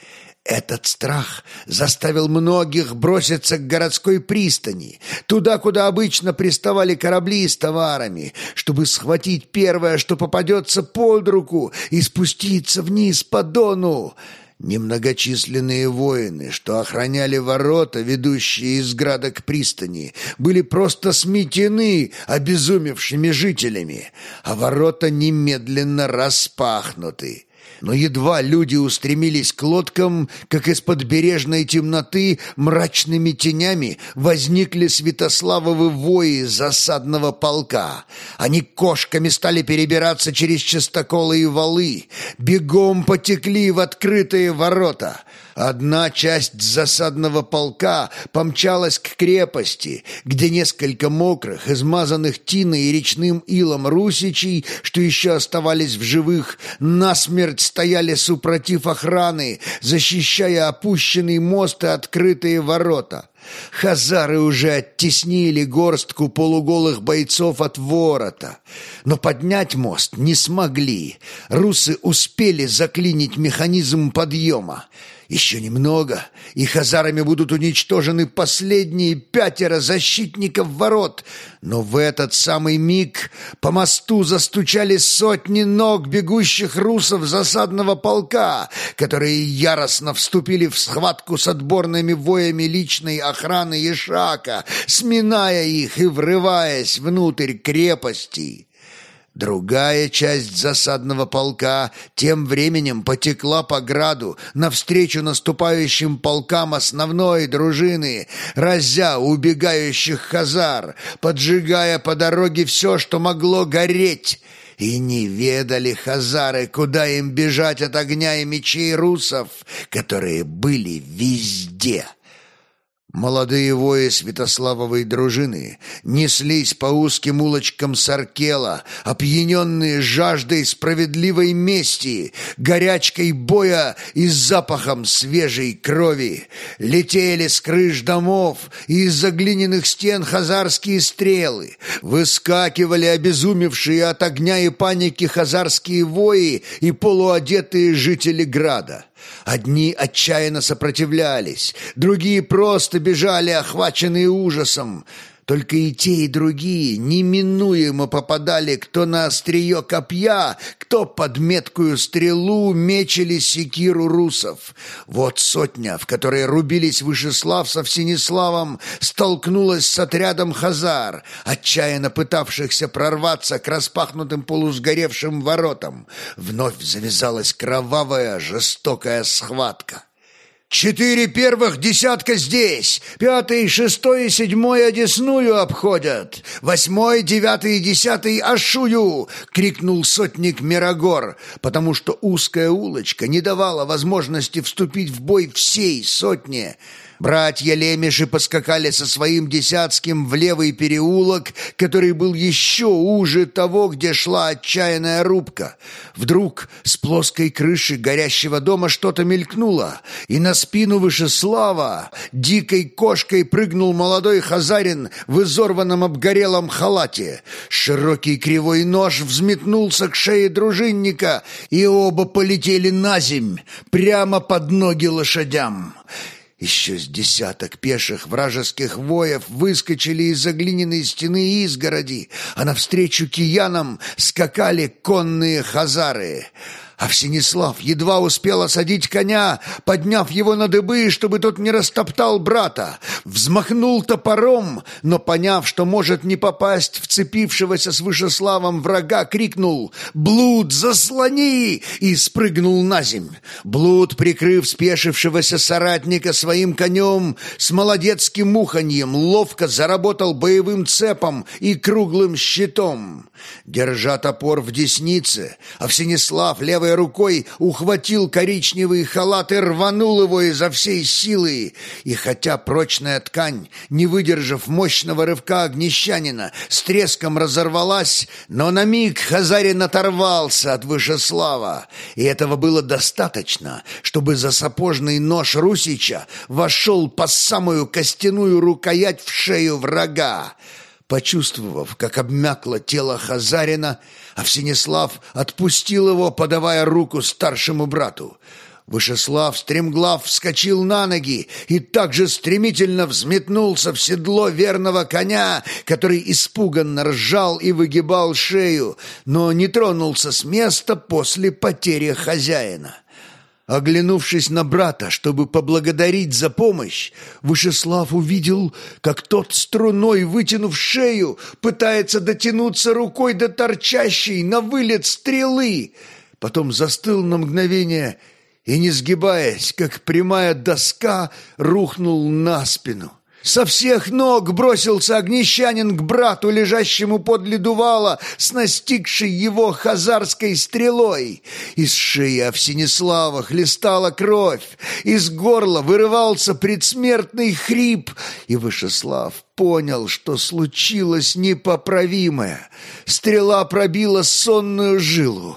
Этот страх заставил многих броситься к городской пристани, туда, куда обычно приставали корабли с товарами, чтобы схватить первое, что попадется под руку, и спуститься вниз по дону. Немногочисленные воины, что охраняли ворота, ведущие из града к пристани, были просто сметены обезумевшими жителями, а ворота немедленно распахнуты. Но едва люди устремились к лодкам, как из-под бережной темноты мрачными тенями возникли Святославовы вои засадного полка. Они кошками стали перебираться через частоколы валы, бегом потекли в открытые ворота — Одна часть засадного полка помчалась к крепости, где несколько мокрых, измазанных тиной и речным илом русичей, что еще оставались в живых, насмерть стояли супротив охраны, защищая опущенный мост и открытые ворота. Хазары уже оттеснили горстку полуголых бойцов от ворота. Но поднять мост не смогли. Русы успели заклинить механизм подъема. Еще немного, и хазарами будут уничтожены последние пятеро защитников ворот. Но в этот самый миг по мосту застучали сотни ног бегущих русов засадного полка, которые яростно вступили в схватку с отборными воями личной охраны Ишака, сминая их и врываясь внутрь крепости. Другая часть засадного полка тем временем потекла по граду навстречу наступающим полкам основной дружины, разя убегающих хазар, поджигая по дороге все, что могло гореть. И не ведали хазары, куда им бежать от огня и мечей русов, которые были везде. Молодые вои Святославовой дружины неслись по узким улочкам Саркела, опьяненные жаждой справедливой мести, горячкой боя и запахом свежей крови. Летели с крыш домов и из-за стен хазарские стрелы, выскакивали обезумевшие от огня и паники хазарские вои и полуодетые жители града. Одни отчаянно сопротивлялись, другие просто бежали, охваченные ужасом. Только и те, и другие неминуемо попадали кто на острие копья, кто под меткую стрелу мечели секиру русов. Вот сотня, в которой рубились Вышеслав со Всенеславом, столкнулась с отрядом хазар, отчаянно пытавшихся прорваться к распахнутым полусгоревшим воротам. Вновь завязалась кровавая, жестокая схватка. Четыре первых десятка здесь, пятый, шестой и седьмой одесную обходят, восьмой, девятый и десятый ашую!» — крикнул сотник Мирогор, потому что узкая улочка не давала возможности вступить в бой всей сотне — Братья Лемеши поскакали со своим десятским в левый переулок, который был еще уже того, где шла отчаянная рубка. Вдруг с плоской крыши горящего дома что-то мелькнуло, и на спину Вышеслава дикой кошкой прыгнул молодой хазарин в изорванном обгорелом халате. Широкий кривой нож взметнулся к шее дружинника, и оба полетели на земь, прямо под ноги лошадям. Еще с десяток пеших вражеских воев выскочили из-за глиняной стены изгороди, а навстречу киянам скакали конные хазары. А Всенеслав едва успел осадить коня, подняв его на дыбы, чтобы тот не растоптал брата. Взмахнул топором, но, поняв, что может не попасть в цепившегося с Вышеславом врага, крикнул «Блуд, заслони!» и спрыгнул на земь. Блуд, прикрыв спешившегося соратника своим конем, с молодецким муханьем ловко заработал боевым цепом и круглым щитом. Держа топор в деснице, а Всенеслав левой правой рукой ухватил коричневый халат и рванул его изо всей силы. И хотя прочная ткань, не выдержав мощного рывка огнещанина, с треском разорвалась, но на миг Хазарин оторвался от Вышеслава. И этого было достаточно, чтобы за сапожный нож Русича вошел по самую костяную рукоять в шею врага. Почувствовав, как обмякло тело Хазарина, Овсинеслав отпустил его, подавая руку старшему брату. Вышеслав стремглав вскочил на ноги и также стремительно взметнулся в седло верного коня, который испуганно ржал и выгибал шею, но не тронулся с места после потери хозяина. Оглянувшись на брата, чтобы поблагодарить за помощь, Вышеслав увидел, как тот струной, вытянув шею, пытается дотянуться рукой до торчащей на вылет стрелы. Потом застыл на мгновение и, не сгибаясь, как прямая доска, рухнул на спину. Со всех ног бросился огнещанин к брату, лежащему подле дувала, с настигшей его хазарской стрелой. Из шеи Овсинеслава хлестала кровь, из горла вырывался предсмертный хрип, и Вышеслав понял, что случилось непоправимое. Стрела пробила сонную жилу.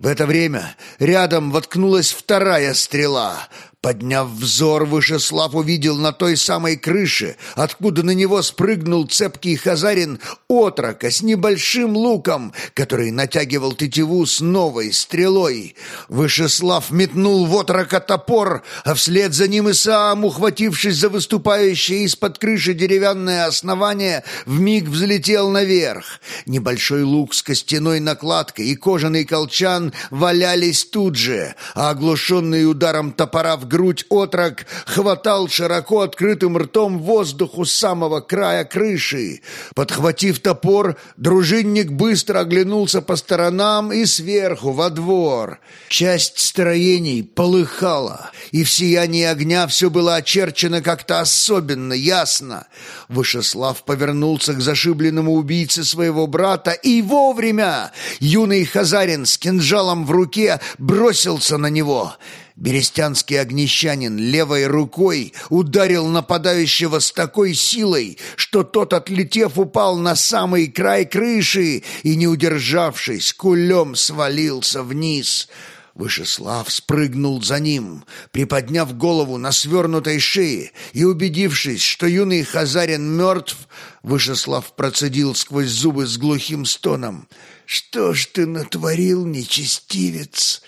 В это время рядом воткнулась вторая стрела, Подняв взор, Вышеслав увидел на той самой крыше, откуда на него спрыгнул цепкий хазарин, отрока с небольшим луком, который натягивал тетиву с новой стрелой. Вышеслав метнул в отрока топор, а вслед за ним и сам, ухватившись за выступающее из-под крыши деревянное основание, вмиг взлетел наверх. Небольшой лук с костяной накладкой и кожаный колчан валялись тут же, а оглушенный ударом топора в грудь отрок хватал широко открытым ртом воздух у самого края крыши. Подхватив топор, дружинник быстро оглянулся по сторонам и сверху во двор. Часть строений полыхала, и в сиянии огня все было очерчено как-то особенно ясно. Вышеслав повернулся к зашибленному убийце своего брата и вовремя юный Хазарин с кинжалом в руке бросился на него — Берестянский огнещанин левой рукой ударил нападающего с такой силой, что тот, отлетев, упал на самый край крыши и, не удержавшись, кулем свалился вниз. Вышеслав спрыгнул за ним, приподняв голову на свернутой шее, и, убедившись, что юный хазарин мертв, Вышеслав процедил сквозь зубы с глухим стоном. «Что ж ты натворил, нечестивец?»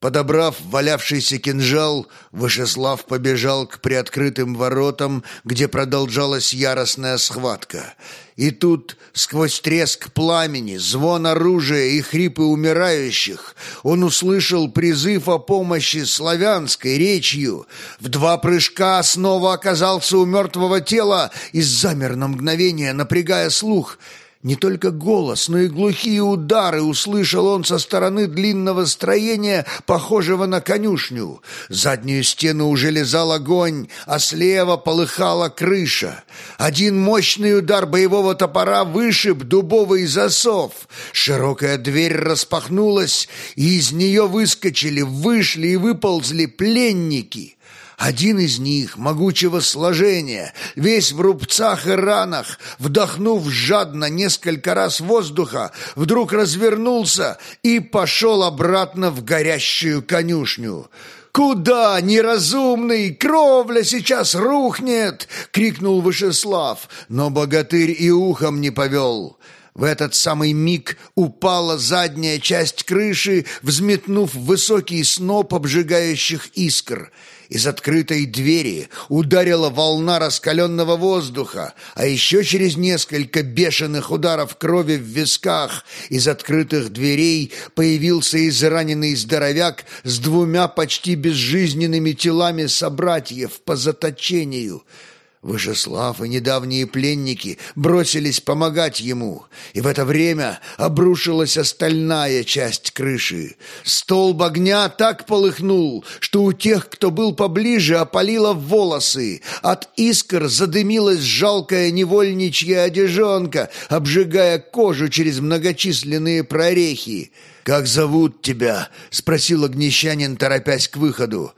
Подобрав валявшийся кинжал, Вышеслав побежал к приоткрытым воротам, где продолжалась яростная схватка. И тут, сквозь треск пламени, звон оружия и хрипы умирающих, он услышал призыв о помощи славянской речью. В два прыжка снова оказался у мертвого тела и замер на мгновение, напрягая слух — не только голос, но и глухие удары услышал он со стороны длинного строения, похожего на конюшню. Заднюю стену уже лизал огонь, а слева полыхала крыша. Один мощный удар боевого топора вышиб дубовый засов. Широкая дверь распахнулась, и из нее выскочили, вышли и выползли пленники. Один из них, могучего сложения, весь в рубцах и ранах, вдохнув жадно несколько раз воздуха, вдруг развернулся и пошел обратно в горящую конюшню. «Куда, неразумный? Кровля сейчас рухнет!» — крикнул Вышеслав, но богатырь и ухом не повел. В этот самый миг упала задняя часть крыши, взметнув высокий сноп обжигающих искр — Из открытой двери ударила волна раскаленного воздуха, а еще через несколько бешеных ударов крови в висках из открытых дверей появился израненный здоровяк с двумя почти безжизненными телами собратьев по заточению — Вышеслав и недавние пленники бросились помогать ему, и в это время обрушилась остальная часть крыши. Столб огня так полыхнул, что у тех, кто был поближе, опалило волосы. От искр задымилась жалкая невольничья одежонка, обжигая кожу через многочисленные прорехи. «Как зовут тебя?» — спросил огнещанин, торопясь к выходу.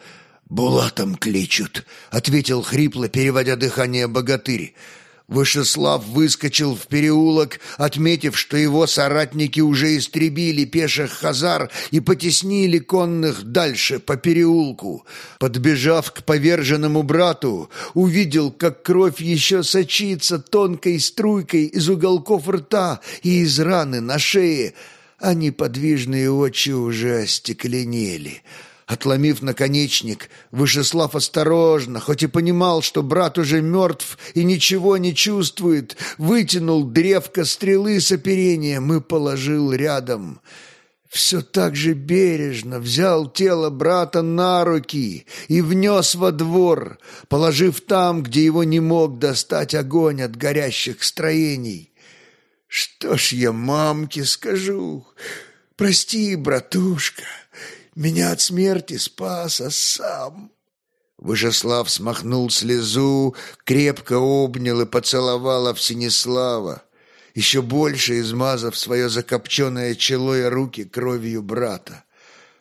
«Булатом кличут», — ответил хрипло, переводя дыхание богатырь. Вышеслав выскочил в переулок, отметив, что его соратники уже истребили пеших хазар и потеснили конных дальше по переулку. Подбежав к поверженному брату, увидел, как кровь еще сочится тонкой струйкой из уголков рта и из раны на шее, а неподвижные очи уже остекленели — Отломив наконечник, Вышеслав осторожно, хоть и понимал, что брат уже мертв и ничего не чувствует, вытянул древко стрелы с оперением и положил рядом. Все так же бережно взял тело брата на руки и внес во двор, положив там, где его не мог достать огонь от горящих строений. «Что ж я мамке скажу? Прости, братушка!» Меня от смерти спас, а сам...» Выжеслав смахнул слезу, крепко обнял и поцеловал Овсинеслава, еще больше измазав свое закопченное чело и руки кровью брата.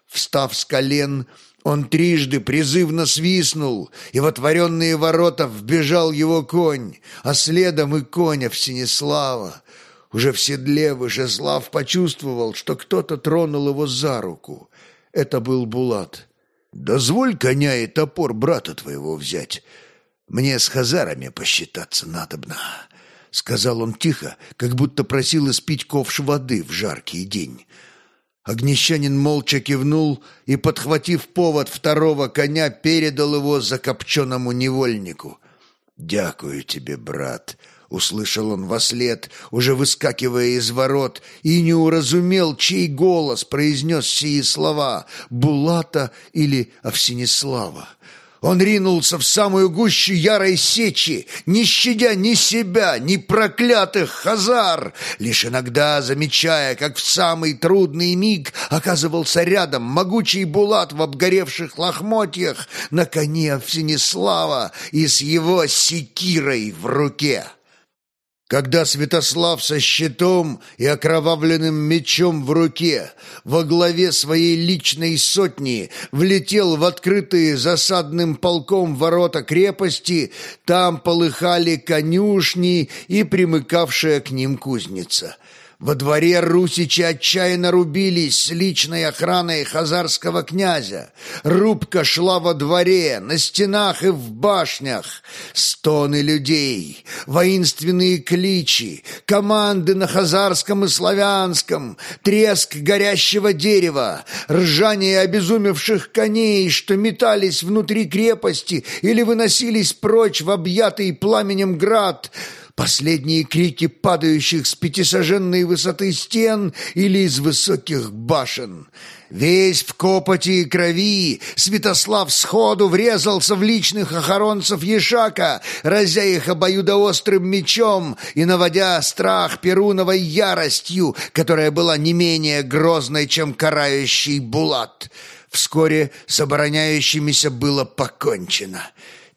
Встав с колен, он трижды призывно свистнул, и в отворенные ворота вбежал его конь, а следом и конь Овсинеслава. Уже в седле Выжеслав почувствовал, что кто-то тронул его за руку. Это был Булат. «Дозволь коня и топор брата твоего взять. Мне с хазарами посчитаться надобно», — сказал он тихо, как будто просил испить ковш воды в жаркий день. Огнещанин молча кивнул и, подхватив повод второго коня, передал его закопченному невольнику. «Дякую тебе, брат», Услышал он во след, уже выскакивая из ворот, и не уразумел, чей голос произнес сии слова — Булата или Овсинеслава. Он ринулся в самую гущу ярой сечи, не щадя ни себя, ни проклятых хазар, лишь иногда замечая, как в самый трудный миг оказывался рядом могучий булат в обгоревших лохмотьях на коне Овсинеслава и с его секирой в руке. Когда Святослав со щитом и окровавленным мечом в руке во главе своей личной сотни влетел в открытые засадным полком ворота крепости, там полыхали конюшни и примыкавшая к ним кузница – во дворе русичи отчаянно рубились с личной охраной хазарского князя. Рубка шла во дворе, на стенах и в башнях. Стоны людей, воинственные кличи, команды на хазарском и славянском, треск горящего дерева, ржание обезумевших коней, что метались внутри крепости или выносились прочь в объятый пламенем град — Последние крики падающих с пятисоженной высоты стен или из высоких башен. Весь в копоти и крови Святослав сходу врезался в личных охоронцев Ешака, разя их обоюдоострым мечом и наводя страх Перуновой яростью, которая была не менее грозной, чем карающий Булат. Вскоре с обороняющимися было покончено.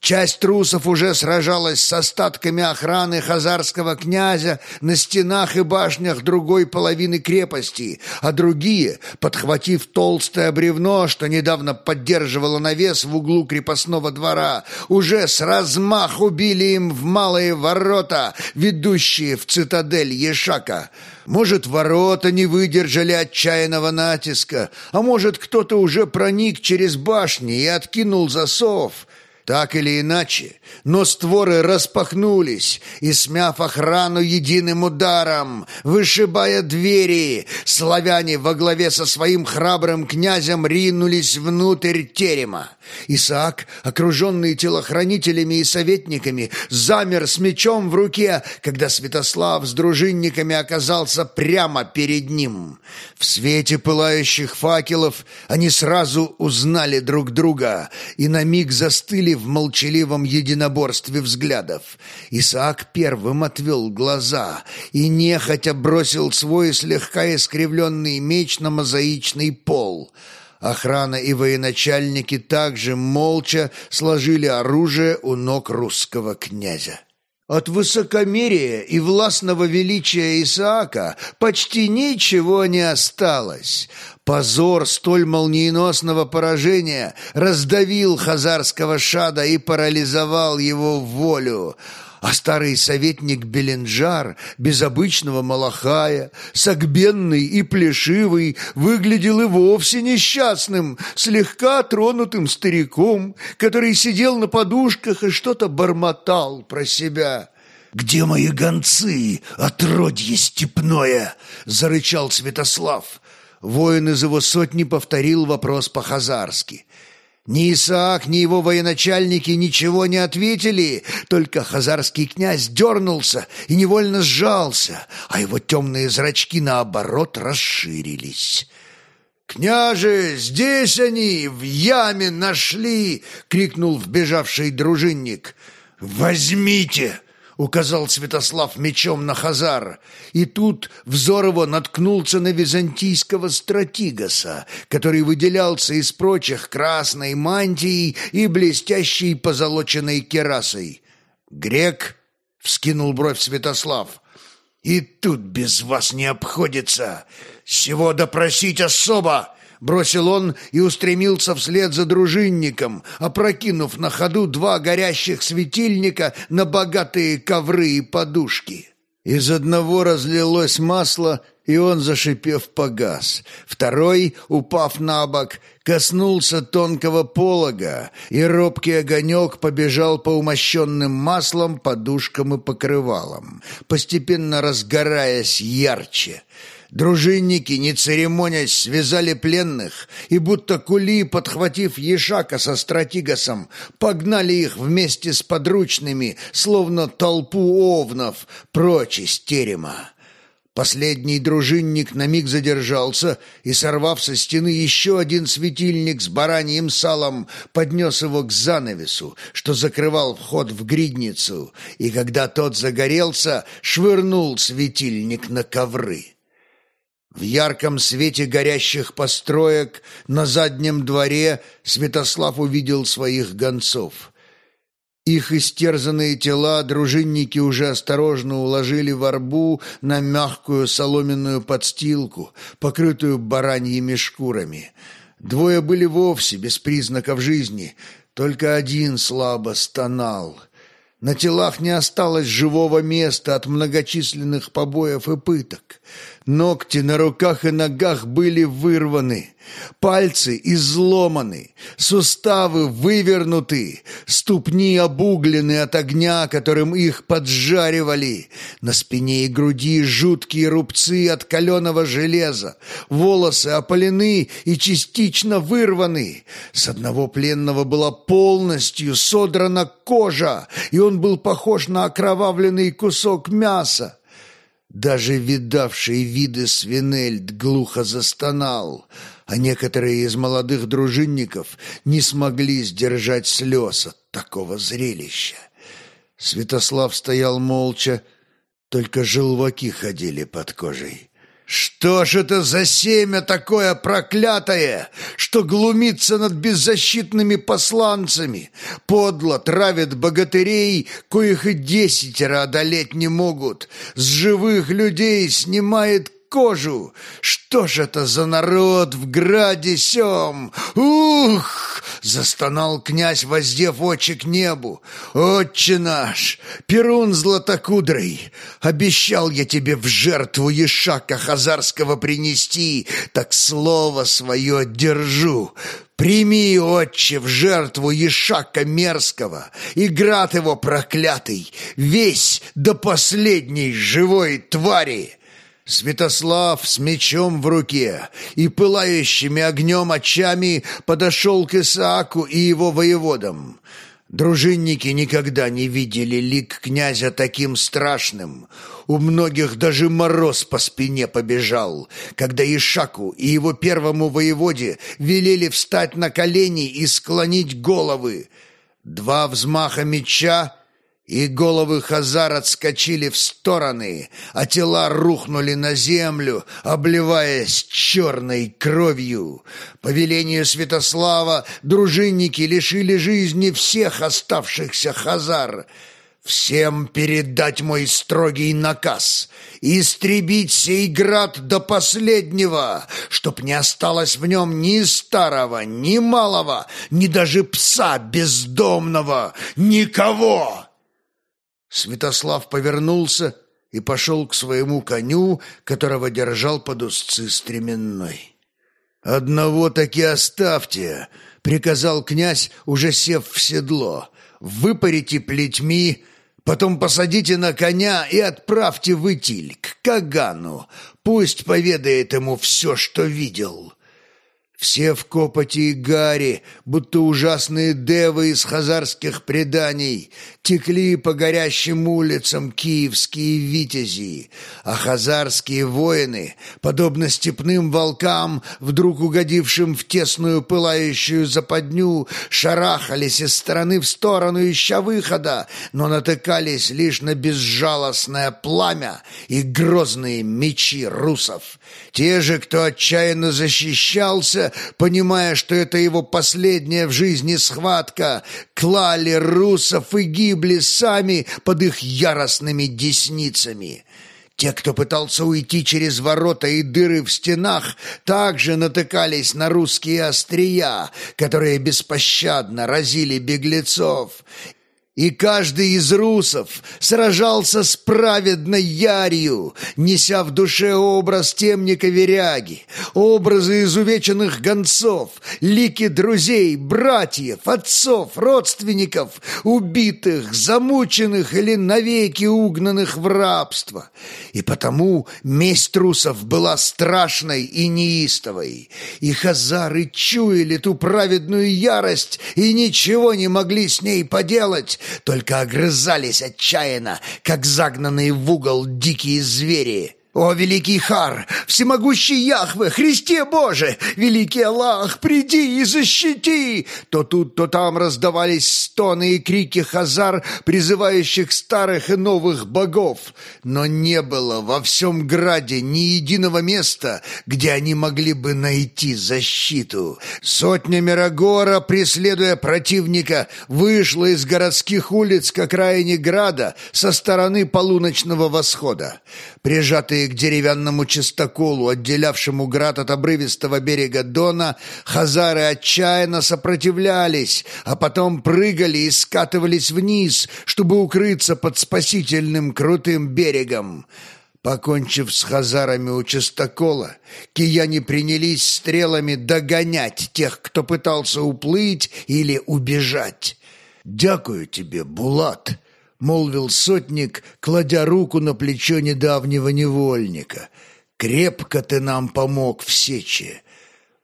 Часть трусов уже сражалась с остатками охраны хазарского князя на стенах и башнях другой половины крепости, а другие, подхватив толстое бревно, что недавно поддерживало навес в углу крепостного двора, уже с размаху били им в малые ворота, ведущие в цитадель Ешака. Может, ворота не выдержали отчаянного натиска, а может, кто-то уже проник через башни и откинул засов — Так или иначе, но створы распахнулись, и, смяв охрану единым ударом, вышибая двери, славяне во главе со своим храбрым князем ринулись внутрь терема. Исаак, окруженный телохранителями и советниками, замер с мечом в руке, когда Святослав с дружинниками оказался прямо перед ним. В свете пылающих факелов они сразу узнали друг друга и на миг застыли в молчаливом единоборстве взглядов. Исаак первым отвел глаза и нехотя бросил свой слегка искривленный меч на мозаичный пол — Охрана и военачальники также молча сложили оружие у ног русского князя. От высокомерия и властного величия Исаака почти ничего не осталось. Позор столь молниеносного поражения раздавил хазарского шада и парализовал его волю а старый советник Беленджар, без обычного малахая, согбенный и плешивый, выглядел и вовсе несчастным, слегка тронутым стариком, который сидел на подушках и что-то бормотал про себя. «Где мои гонцы, отродье степное?» — зарычал Святослав. Воин из его сотни повторил вопрос по-хазарски. Ни Исаак, ни его военачальники ничего не ответили, только хазарский князь дернулся и невольно сжался, а его темные зрачки, наоборот, расширились. «Княже, здесь они, в яме нашли!» — крикнул вбежавший дружинник. «Возьмите!» Указал Святослав мечом на Хазар, и тут взор его наткнулся на византийского стратигоса, который выделялся из прочих красной мантией и блестящей позолоченной керасой. «Грек?» — вскинул бровь Святослав. «И тут без вас не обходится. Всего допросить особо!» Бросил он и устремился вслед за дружинником, опрокинув на ходу два горящих светильника на богатые ковры и подушки. Из одного разлилось масло, и он, зашипев, погас. Второй, упав на бок, коснулся тонкого полога, и робкий огонек побежал по умощенным маслом, подушкам и покрывалам, постепенно разгораясь ярче. Дружинники, не церемонясь, связали пленных, и будто кули, подхватив Ешака со стратигасом, погнали их вместе с подручными, словно толпу овнов, прочь из терема. Последний дружинник на миг задержался и, сорвав со стены еще один светильник с бараньим салом, поднес его к занавесу, что закрывал вход в гридницу, и когда тот загорелся, швырнул светильник на ковры. В ярком свете горящих построек на заднем дворе Святослав увидел своих гонцов. Их истерзанные тела дружинники уже осторожно уложили в арбу на мягкую соломенную подстилку, покрытую бараньими шкурами. Двое были вовсе без признаков жизни, только один слабо стонал — на телах не осталось живого места от многочисленных побоев и пыток. Ногти на руках и ногах были вырваны, пальцы изломаны, суставы вывернуты, ступни обуглены от огня, которым их поджаривали. На спине и груди жуткие рубцы от каленого железа, волосы опалены и частично вырваны. С одного пленного была полностью содрана кожа, и он был похож на окровавленный кусок мяса. Даже видавший виды свинельд глухо застонал, а некоторые из молодых дружинников не смогли сдержать слез от такого зрелища. Святослав стоял молча, только желваки ходили под кожей. Что ж это за семя такое проклятое, что глумится над беззащитными посланцами, подло травит богатырей, коих и десятеро одолеть не могут, с живых людей снимает кожу. Что ж это за народ в граде сём? Ух! Застонал князь, воздев очи к небу. Отче наш, Перун златокудрый, обещал я тебе в жертву Ешака Хазарского принести, так слово свое держу. Прими, отче, в жертву Ешака мерзкого, и град его проклятый, весь до последней живой твари!» Святослав с мечом в руке и пылающими огнем очами подошел к Исааку и его воеводам. Дружинники никогда не видели лик князя таким страшным. У многих даже мороз по спине побежал, когда Ишаку и его первому воеводе велели встать на колени и склонить головы. Два взмаха меча — и головы хазар отскочили в стороны, а тела рухнули на землю, обливаясь черной кровью. По велению Святослава дружинники лишили жизни всех оставшихся хазар. «Всем передать мой строгий наказ — истребить сей град до последнего, чтоб не осталось в нем ни старого, ни малого, ни даже пса бездомного, никого!» Святослав повернулся и пошел к своему коню, которого держал под узцы стременной. «Одного таки оставьте!» — приказал князь, уже сев в седло. «Выпарите плетьми, потом посадите на коня и отправьте в Итиль, к Кагану. Пусть поведает ему все, что видел». Все в копоти и гаре, будто ужасные девы из хазарских преданий, текли по горящим улицам киевские витязи, а хазарские воины, подобно степным волкам, вдруг угодившим в тесную пылающую западню, шарахались из стороны в сторону, ища выхода, но натыкались лишь на безжалостное пламя и грозные мечи русов. Те же, кто отчаянно защищался, понимая, что это его последняя в жизни схватка, клали русов и гибли сами под их яростными десницами. Те, кто пытался уйти через ворота и дыры в стенах, также натыкались на русские острия, которые беспощадно разили беглецов. И каждый из русов сражался с праведной ярью, неся в душе образ темника-веряги, образы изувеченных гонцов, лики друзей, братьев, отцов, родственников, убитых, замученных или навеки угнанных в рабство. И потому месть русов была страшной и неистовой, и хазары чуяли ту праведную ярость и ничего не могли с ней поделать, только огрызались отчаянно, как загнанные в угол дикие звери. «О, великий Хар, всемогущий Яхве, Христе Боже! Великий Аллах, приди и защити!» То тут, то там раздавались стоны и крики хазар, призывающих старых и новых богов. Но не было во всем граде ни единого места, где они могли бы найти защиту. Сотня Мирогора, преследуя противника, вышла из городских улиц к окраине града со стороны полуночного восхода. Прижатые к деревянному чистоколу, отделявшему град от обрывистого берега Дона, хазары отчаянно сопротивлялись, а потом прыгали и скатывались вниз, чтобы укрыться под спасительным крутым берегом. Покончив с хазарами у чистокола, кияне принялись стрелами догонять тех, кто пытался уплыть или убежать. «Дякую тебе, Булат!» Молвил сотник, кладя руку на плечо недавнего невольника. «Крепко ты нам помог в сече!»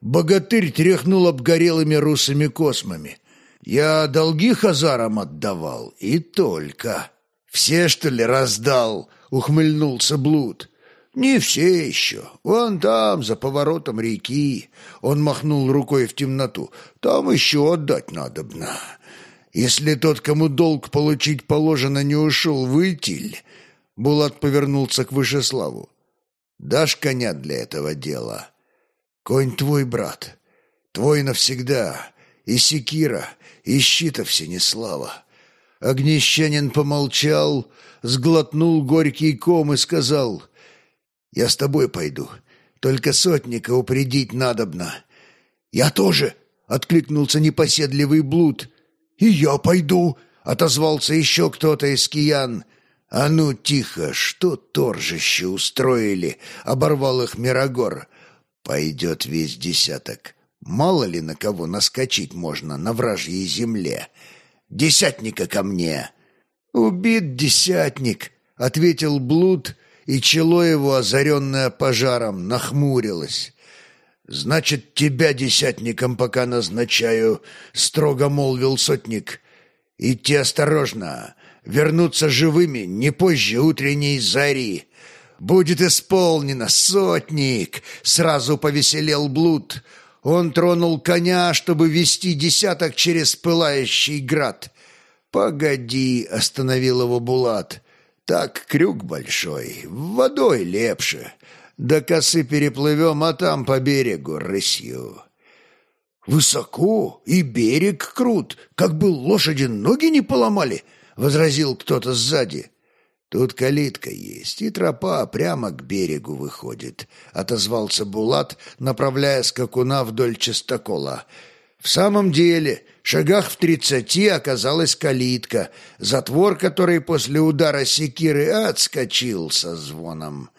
Богатырь тряхнул обгорелыми русыми космами. «Я долги хазарам отдавал, и только!» «Все, что ли, раздал?» — ухмыльнулся Блуд. «Не все еще. Вон там, за поворотом реки». Он махнул рукой в темноту. «Там еще отдать надобно. Если тот, кому долг получить положено, не ушел в Итиль, Булат повернулся к Вышеславу. Дашь коня для этого дела? Конь твой, брат, твой навсегда, и секира, и щита всенеслава. Огнещанин помолчал, сглотнул горький ком и сказал, «Я с тобой пойду. Только сотника упредить надобно». «Я тоже!» — откликнулся непоседливый блуд. «И я пойду!» — отозвался еще кто-то из киян. «А ну, тихо! Что торжище устроили?» — оборвал их Мирогор. «Пойдет весь десяток. Мало ли на кого наскочить можно на вражьей земле. Десятника ко мне!» «Убит десятник!» — ответил Блуд, и чело его, озаренное пожаром, нахмурилось. «Значит, тебя десятником пока назначаю», — строго молвил сотник. «Идти осторожно, вернуться живыми не позже утренней зари. Будет исполнено, сотник!» — сразу повеселел Блуд. Он тронул коня, чтобы вести десяток через пылающий град. «Погоди», — остановил его Булат. «Так крюк большой, водой лепше. До косы переплывем, а там по берегу рысью». «Высоко, и берег крут, как бы лошади ноги не поломали», — возразил кто-то сзади. «Тут калитка есть, и тропа прямо к берегу выходит», — отозвался Булат, направляя скакуна вдоль частокола. В самом деле, шагах в тридцати оказалась калитка, затвор который после удара секиры отскочил со звоном.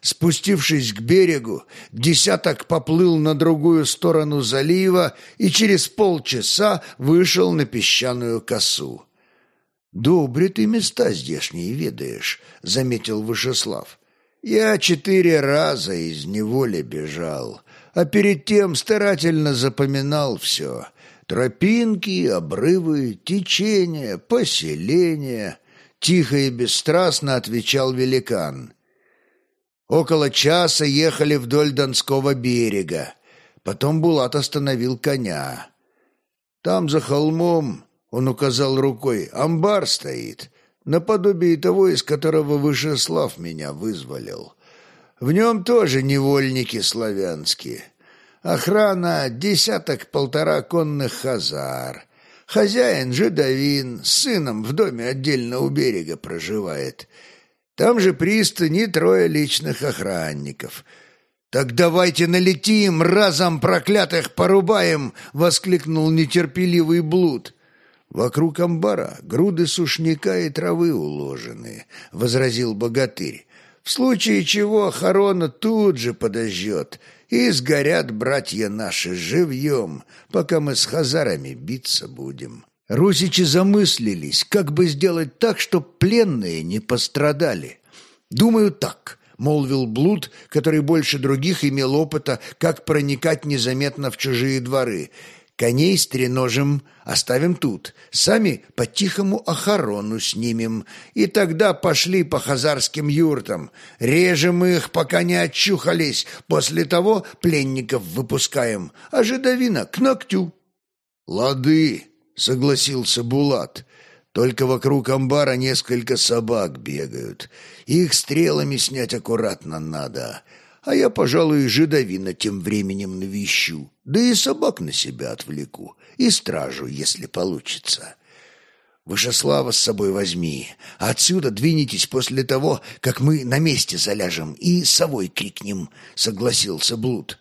Спустившись к берегу, десяток поплыл на другую сторону залива и через полчаса вышел на песчаную косу. «Добре ты места здешние ведаешь», — заметил Вышеслав. «Я четыре раза из неволи бежал, а перед тем старательно запоминал все. Тропинки, обрывы, течения, поселения». Тихо и бесстрастно отвечал великан. Около часа ехали вдоль Донского берега. Потом Булат остановил коня. Там за холмом, он указал рукой, амбар стоит, наподобие того, из которого Вышеслав меня вызволил. В нем тоже невольники славянские. Охрана — десяток-полтора конных хазар. Хозяин — жидовин, с сыном в доме отдельно у берега проживает. Там же пристани трое личных охранников. «Так давайте налетим, разом проклятых порубаем!» — воскликнул нетерпеливый блуд. «Вокруг амбара груды сушняка и травы уложены», — возразил богатырь. В случае чего Харона тут же подожжет, и сгорят братья наши живьем, пока мы с хазарами биться будем. Русичи замыслились, как бы сделать так, чтоб пленные не пострадали. «Думаю, так», — молвил Блуд, который больше других имел опыта, как проникать незаметно в чужие дворы — Коней с треножем оставим тут, сами по-тихому охорону снимем, и тогда пошли по хазарским юртам. Режем их, пока не очухались, после того пленников выпускаем, а жидовина к ногтю». «Лады», — согласился Булат, — «только вокруг амбара несколько собак бегают. Их стрелами снять аккуратно надо» а я, пожалуй, жидовина тем временем навещу, да и собак на себя отвлеку, и стражу, если получится. Вышеслава с собой возьми, а отсюда двинетесь после того, как мы на месте заляжем и совой крикнем», — согласился Блуд.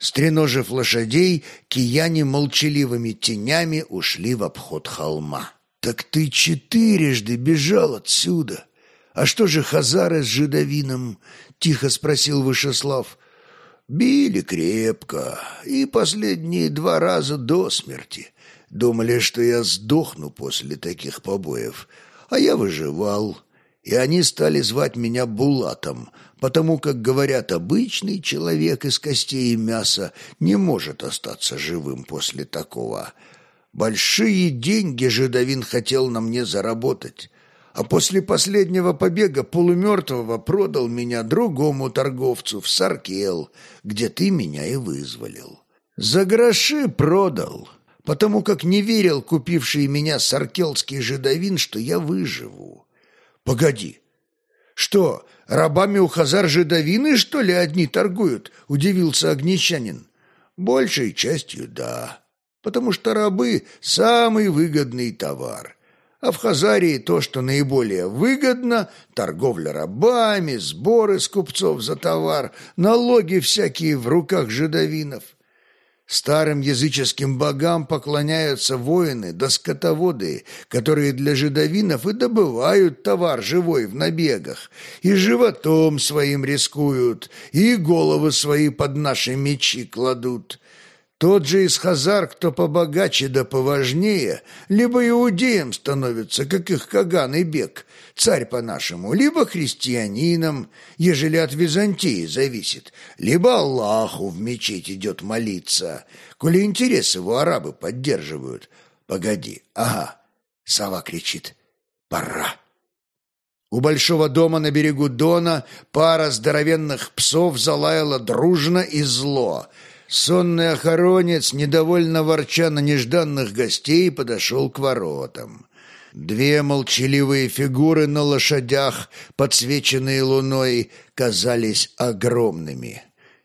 Стреножив лошадей, кияне молчаливыми тенями ушли в обход холма. «Так ты четырежды бежал отсюда!» «А что же хазары с жидовином?» — тихо спросил Вышеслав. «Били крепко, и последние два раза до смерти. Думали, что я сдохну после таких побоев, а я выживал, и они стали звать меня Булатом, потому как, говорят, обычный человек из костей и мяса не может остаться живым после такого. Большие деньги жидовин хотел на мне заработать» а после последнего побега полумертвого продал меня другому торговцу в Саркел, где ты меня и вызволил. За гроши продал, потому как не верил купивший меня саркелский жидовин, что я выживу. Погоди, что, рабами у хазар жидовины, что ли, одни торгуют? Удивился огнечанин. Большей частью да, потому что рабы – самый выгодный товар – а в Хазарии то, что наиболее выгодно – торговля рабами, сборы с купцов за товар, налоги всякие в руках жидовинов. Старым языческим богам поклоняются воины да скотоводы, которые для жидовинов и добывают товар живой в набегах, и животом своим рискуют, и головы свои под наши мечи кладут. Тот же из хазар, кто побогаче да поважнее, либо иудеем становится, как их Каган и Бек, царь по-нашему, либо христианином, ежели от Византии зависит, либо Аллаху в мечеть идет молиться, коли интерес его арабы поддерживают. Погоди, ага, сова кричит, пора. У большого дома на берегу Дона пара здоровенных псов залаяла дружно и зло — Сонный охоронец, недовольно ворча на нежданных гостей, подошел к воротам. Две молчаливые фигуры на лошадях, подсвеченные луной, казались огромными.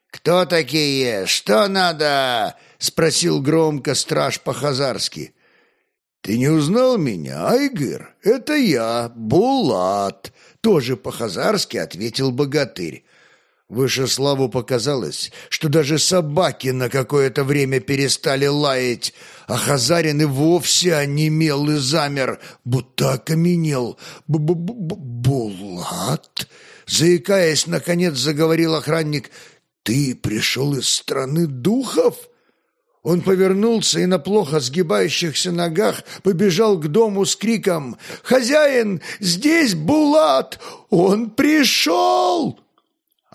«Кто такие? Что надо?» — спросил громко страж по-хазарски. «Ты не узнал меня, Айгыр? Это я, Булат!» — тоже по-хазарски ответил богатырь. Вышеславу показалось, что даже собаки на какое-то время перестали лаять, а Хазарин и вовсе онемел и замер, будто окаменел. Б -б -б «Булат?» Заикаясь, наконец заговорил охранник. «Ты пришел из страны духов?» Он повернулся и на плохо сгибающихся ногах побежал к дому с криком «Хозяин, здесь Булат! Он пришел!»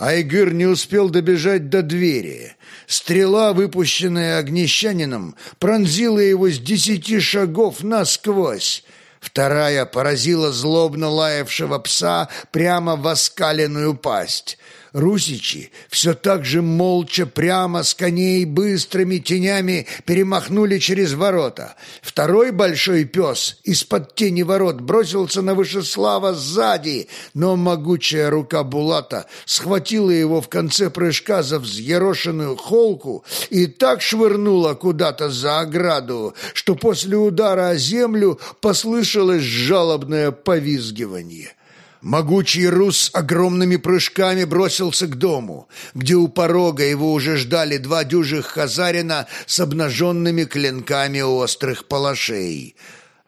Айгыр не успел добежать до двери. Стрела, выпущенная огнещанином, пронзила его с десяти шагов насквозь. Вторая поразила злобно лаявшего пса прямо в оскаленную пасть. Русичи все так же молча прямо с коней быстрыми тенями перемахнули через ворота. Второй большой пес из-под тени ворот бросился на Вышеслава сзади, но могучая рука Булата схватила его в конце прыжка за взъерошенную холку и так швырнула куда-то за ограду, что после удара о землю послышалось жалобное повизгивание. Могучий рус огромными прыжками бросился к дому, где у порога его уже ждали два дюжих хазарина с обнаженными клинками острых палашей.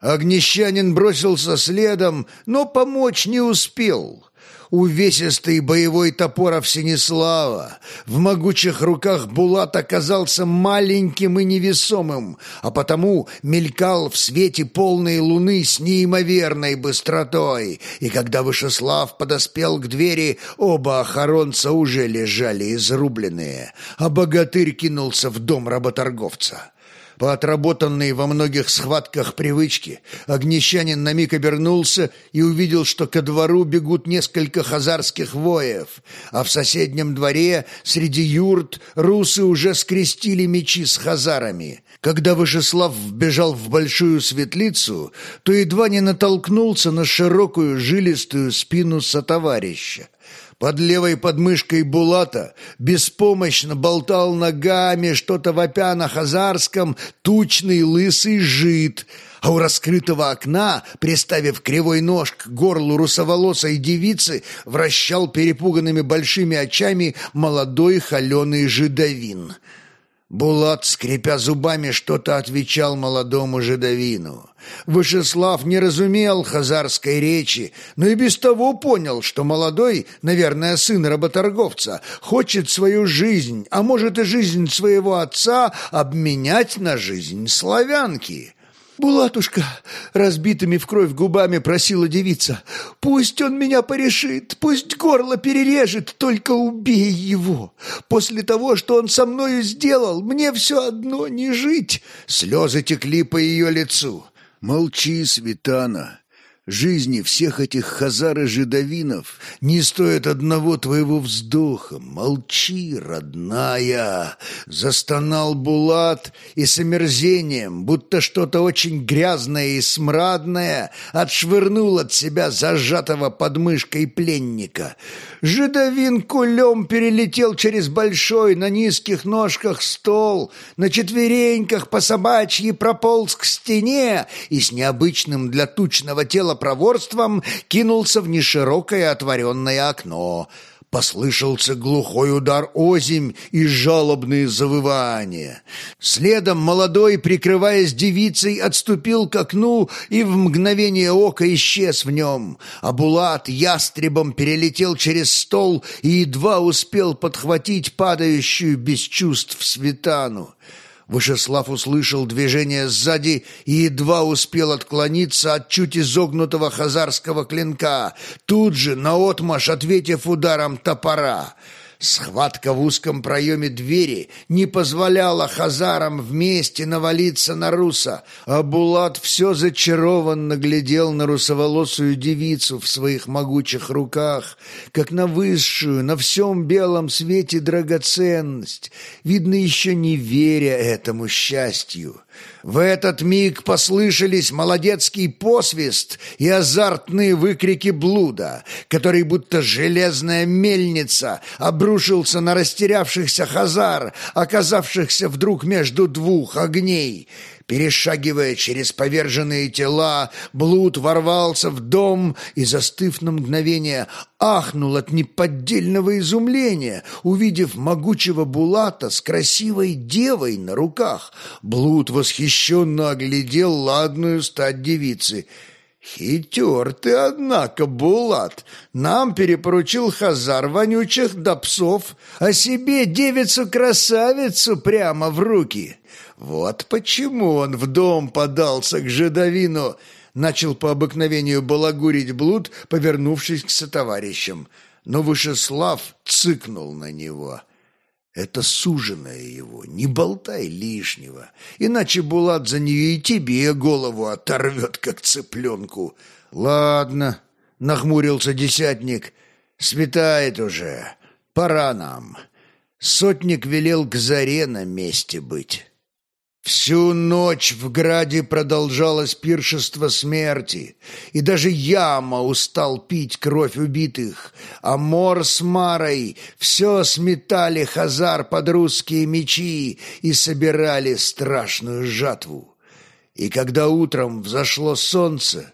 Огнещанин бросился следом, но помочь не успел увесистый боевой топор Всенеслава. В могучих руках Булат оказался маленьким и невесомым, а потому мелькал в свете полной луны с неимоверной быстротой. И когда Вышеслав подоспел к двери, оба охоронца уже лежали изрубленные, а богатырь кинулся в дом работорговца. По отработанной во многих схватках привычке, огнещанин на миг обернулся и увидел, что ко двору бегут несколько хазарских воев, а в соседнем дворе среди юрт русы уже скрестили мечи с хазарами. Когда Вышеслав вбежал в большую светлицу, то едва не натолкнулся на широкую жилистую спину сотоварища. Под левой подмышкой Булата беспомощно болтал ногами, что-то вопя на хазарском, тучный лысый жид, а у раскрытого окна, приставив кривой нож к горлу русоволосой девицы, вращал перепуганными большими очами молодой холеный жидовин — Булат, скрипя зубами, что-то отвечал молодому жидовину. Вышеслав не разумел хазарской речи, но и без того понял, что молодой, наверное, сын работорговца, хочет свою жизнь, а может и жизнь своего отца, обменять на жизнь славянки. «Булатушка!» — разбитыми в кровь губами просила девица. «Пусть он меня порешит, пусть горло перережет, только убей его. После того, что он со мною сделал, мне все одно не жить!» Слезы текли по ее лицу. «Молчи, Светана!» Жизни всех этих хазар и жидовинов не стоит одного твоего вздоха. Молчи, родная!» Застонал Булат и с омерзением, будто что-то очень грязное и смрадное, отшвырнул от себя зажатого подмышкой пленника. Жидовин кулем перелетел через большой на низких ножках стол, на четвереньках по собачьи прополз к стене и с необычным для тучного тела проворством кинулся в неширокое отворенное окно. Послышался глухой удар озимь и жалобные завывания. Следом молодой, прикрываясь девицей, отступил к окну и в мгновение ока исчез в нем. А Булат ястребом перелетел через стол и едва успел подхватить падающую без чувств светану. Вышеслав услышал движение сзади и едва успел отклониться от чуть изогнутого хазарского клинка, тут же наотмашь ответив ударом топора — Схватка в узком проеме двери не позволяла хазарам вместе навалиться на руса, а Булат все зачарованно глядел на русоволосую девицу в своих могучих руках, как на высшую, на всем белом свете драгоценность, видно, еще не веря этому счастью. В этот миг послышались молодецкий посвист и азартные выкрики блуда, который будто железная мельница обрушился на растерявшихся хазар, оказавшихся вдруг между двух огней. Перешагивая через поверженные тела, Блуд ворвался в дом и, застыв на мгновение, ахнул от неподдельного изумления, увидев могучего Булата с красивой девой на руках. Блуд восхищенно оглядел ладную стать девицы — «Хитер ты, однако, Булат! Нам перепоручил Хазар вонючих да псов, а себе девицу-красавицу прямо в руки!» Вот почему он в дом подался к жидовину, начал по обыкновению балагурить блуд, повернувшись к сотоварищам. Но Вышеслав цыкнул на него. Это суженое его, не болтай лишнего, иначе Булат за нее и тебе голову оторвет, как цыпленку. Ладно, нахмурился десятник, светает уже, пора нам. Сотник велел к заре на месте быть. Всю ночь в граде продолжалось пиршество смерти, и даже яма устал пить кровь убитых, а Мор с Марой все сметали хазар под русские мечи и собирали страшную жатву. И когда утром взошло солнце,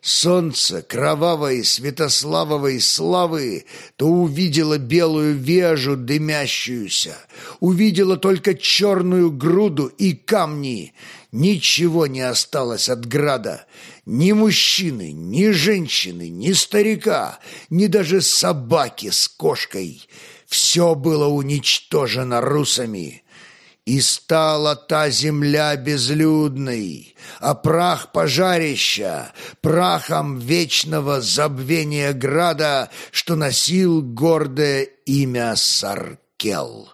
солнце кровавой Святославовой славы, то увидела белую вежу дымящуюся, увидела только черную груду и камни. Ничего не осталось от града, ни мужчины, ни женщины, ни старика, ни даже собаки с кошкой. Все было уничтожено русами. И стала та земля безлюдной, а прах пожарища, прахом вечного забвения града, что носил гордое имя Саркел.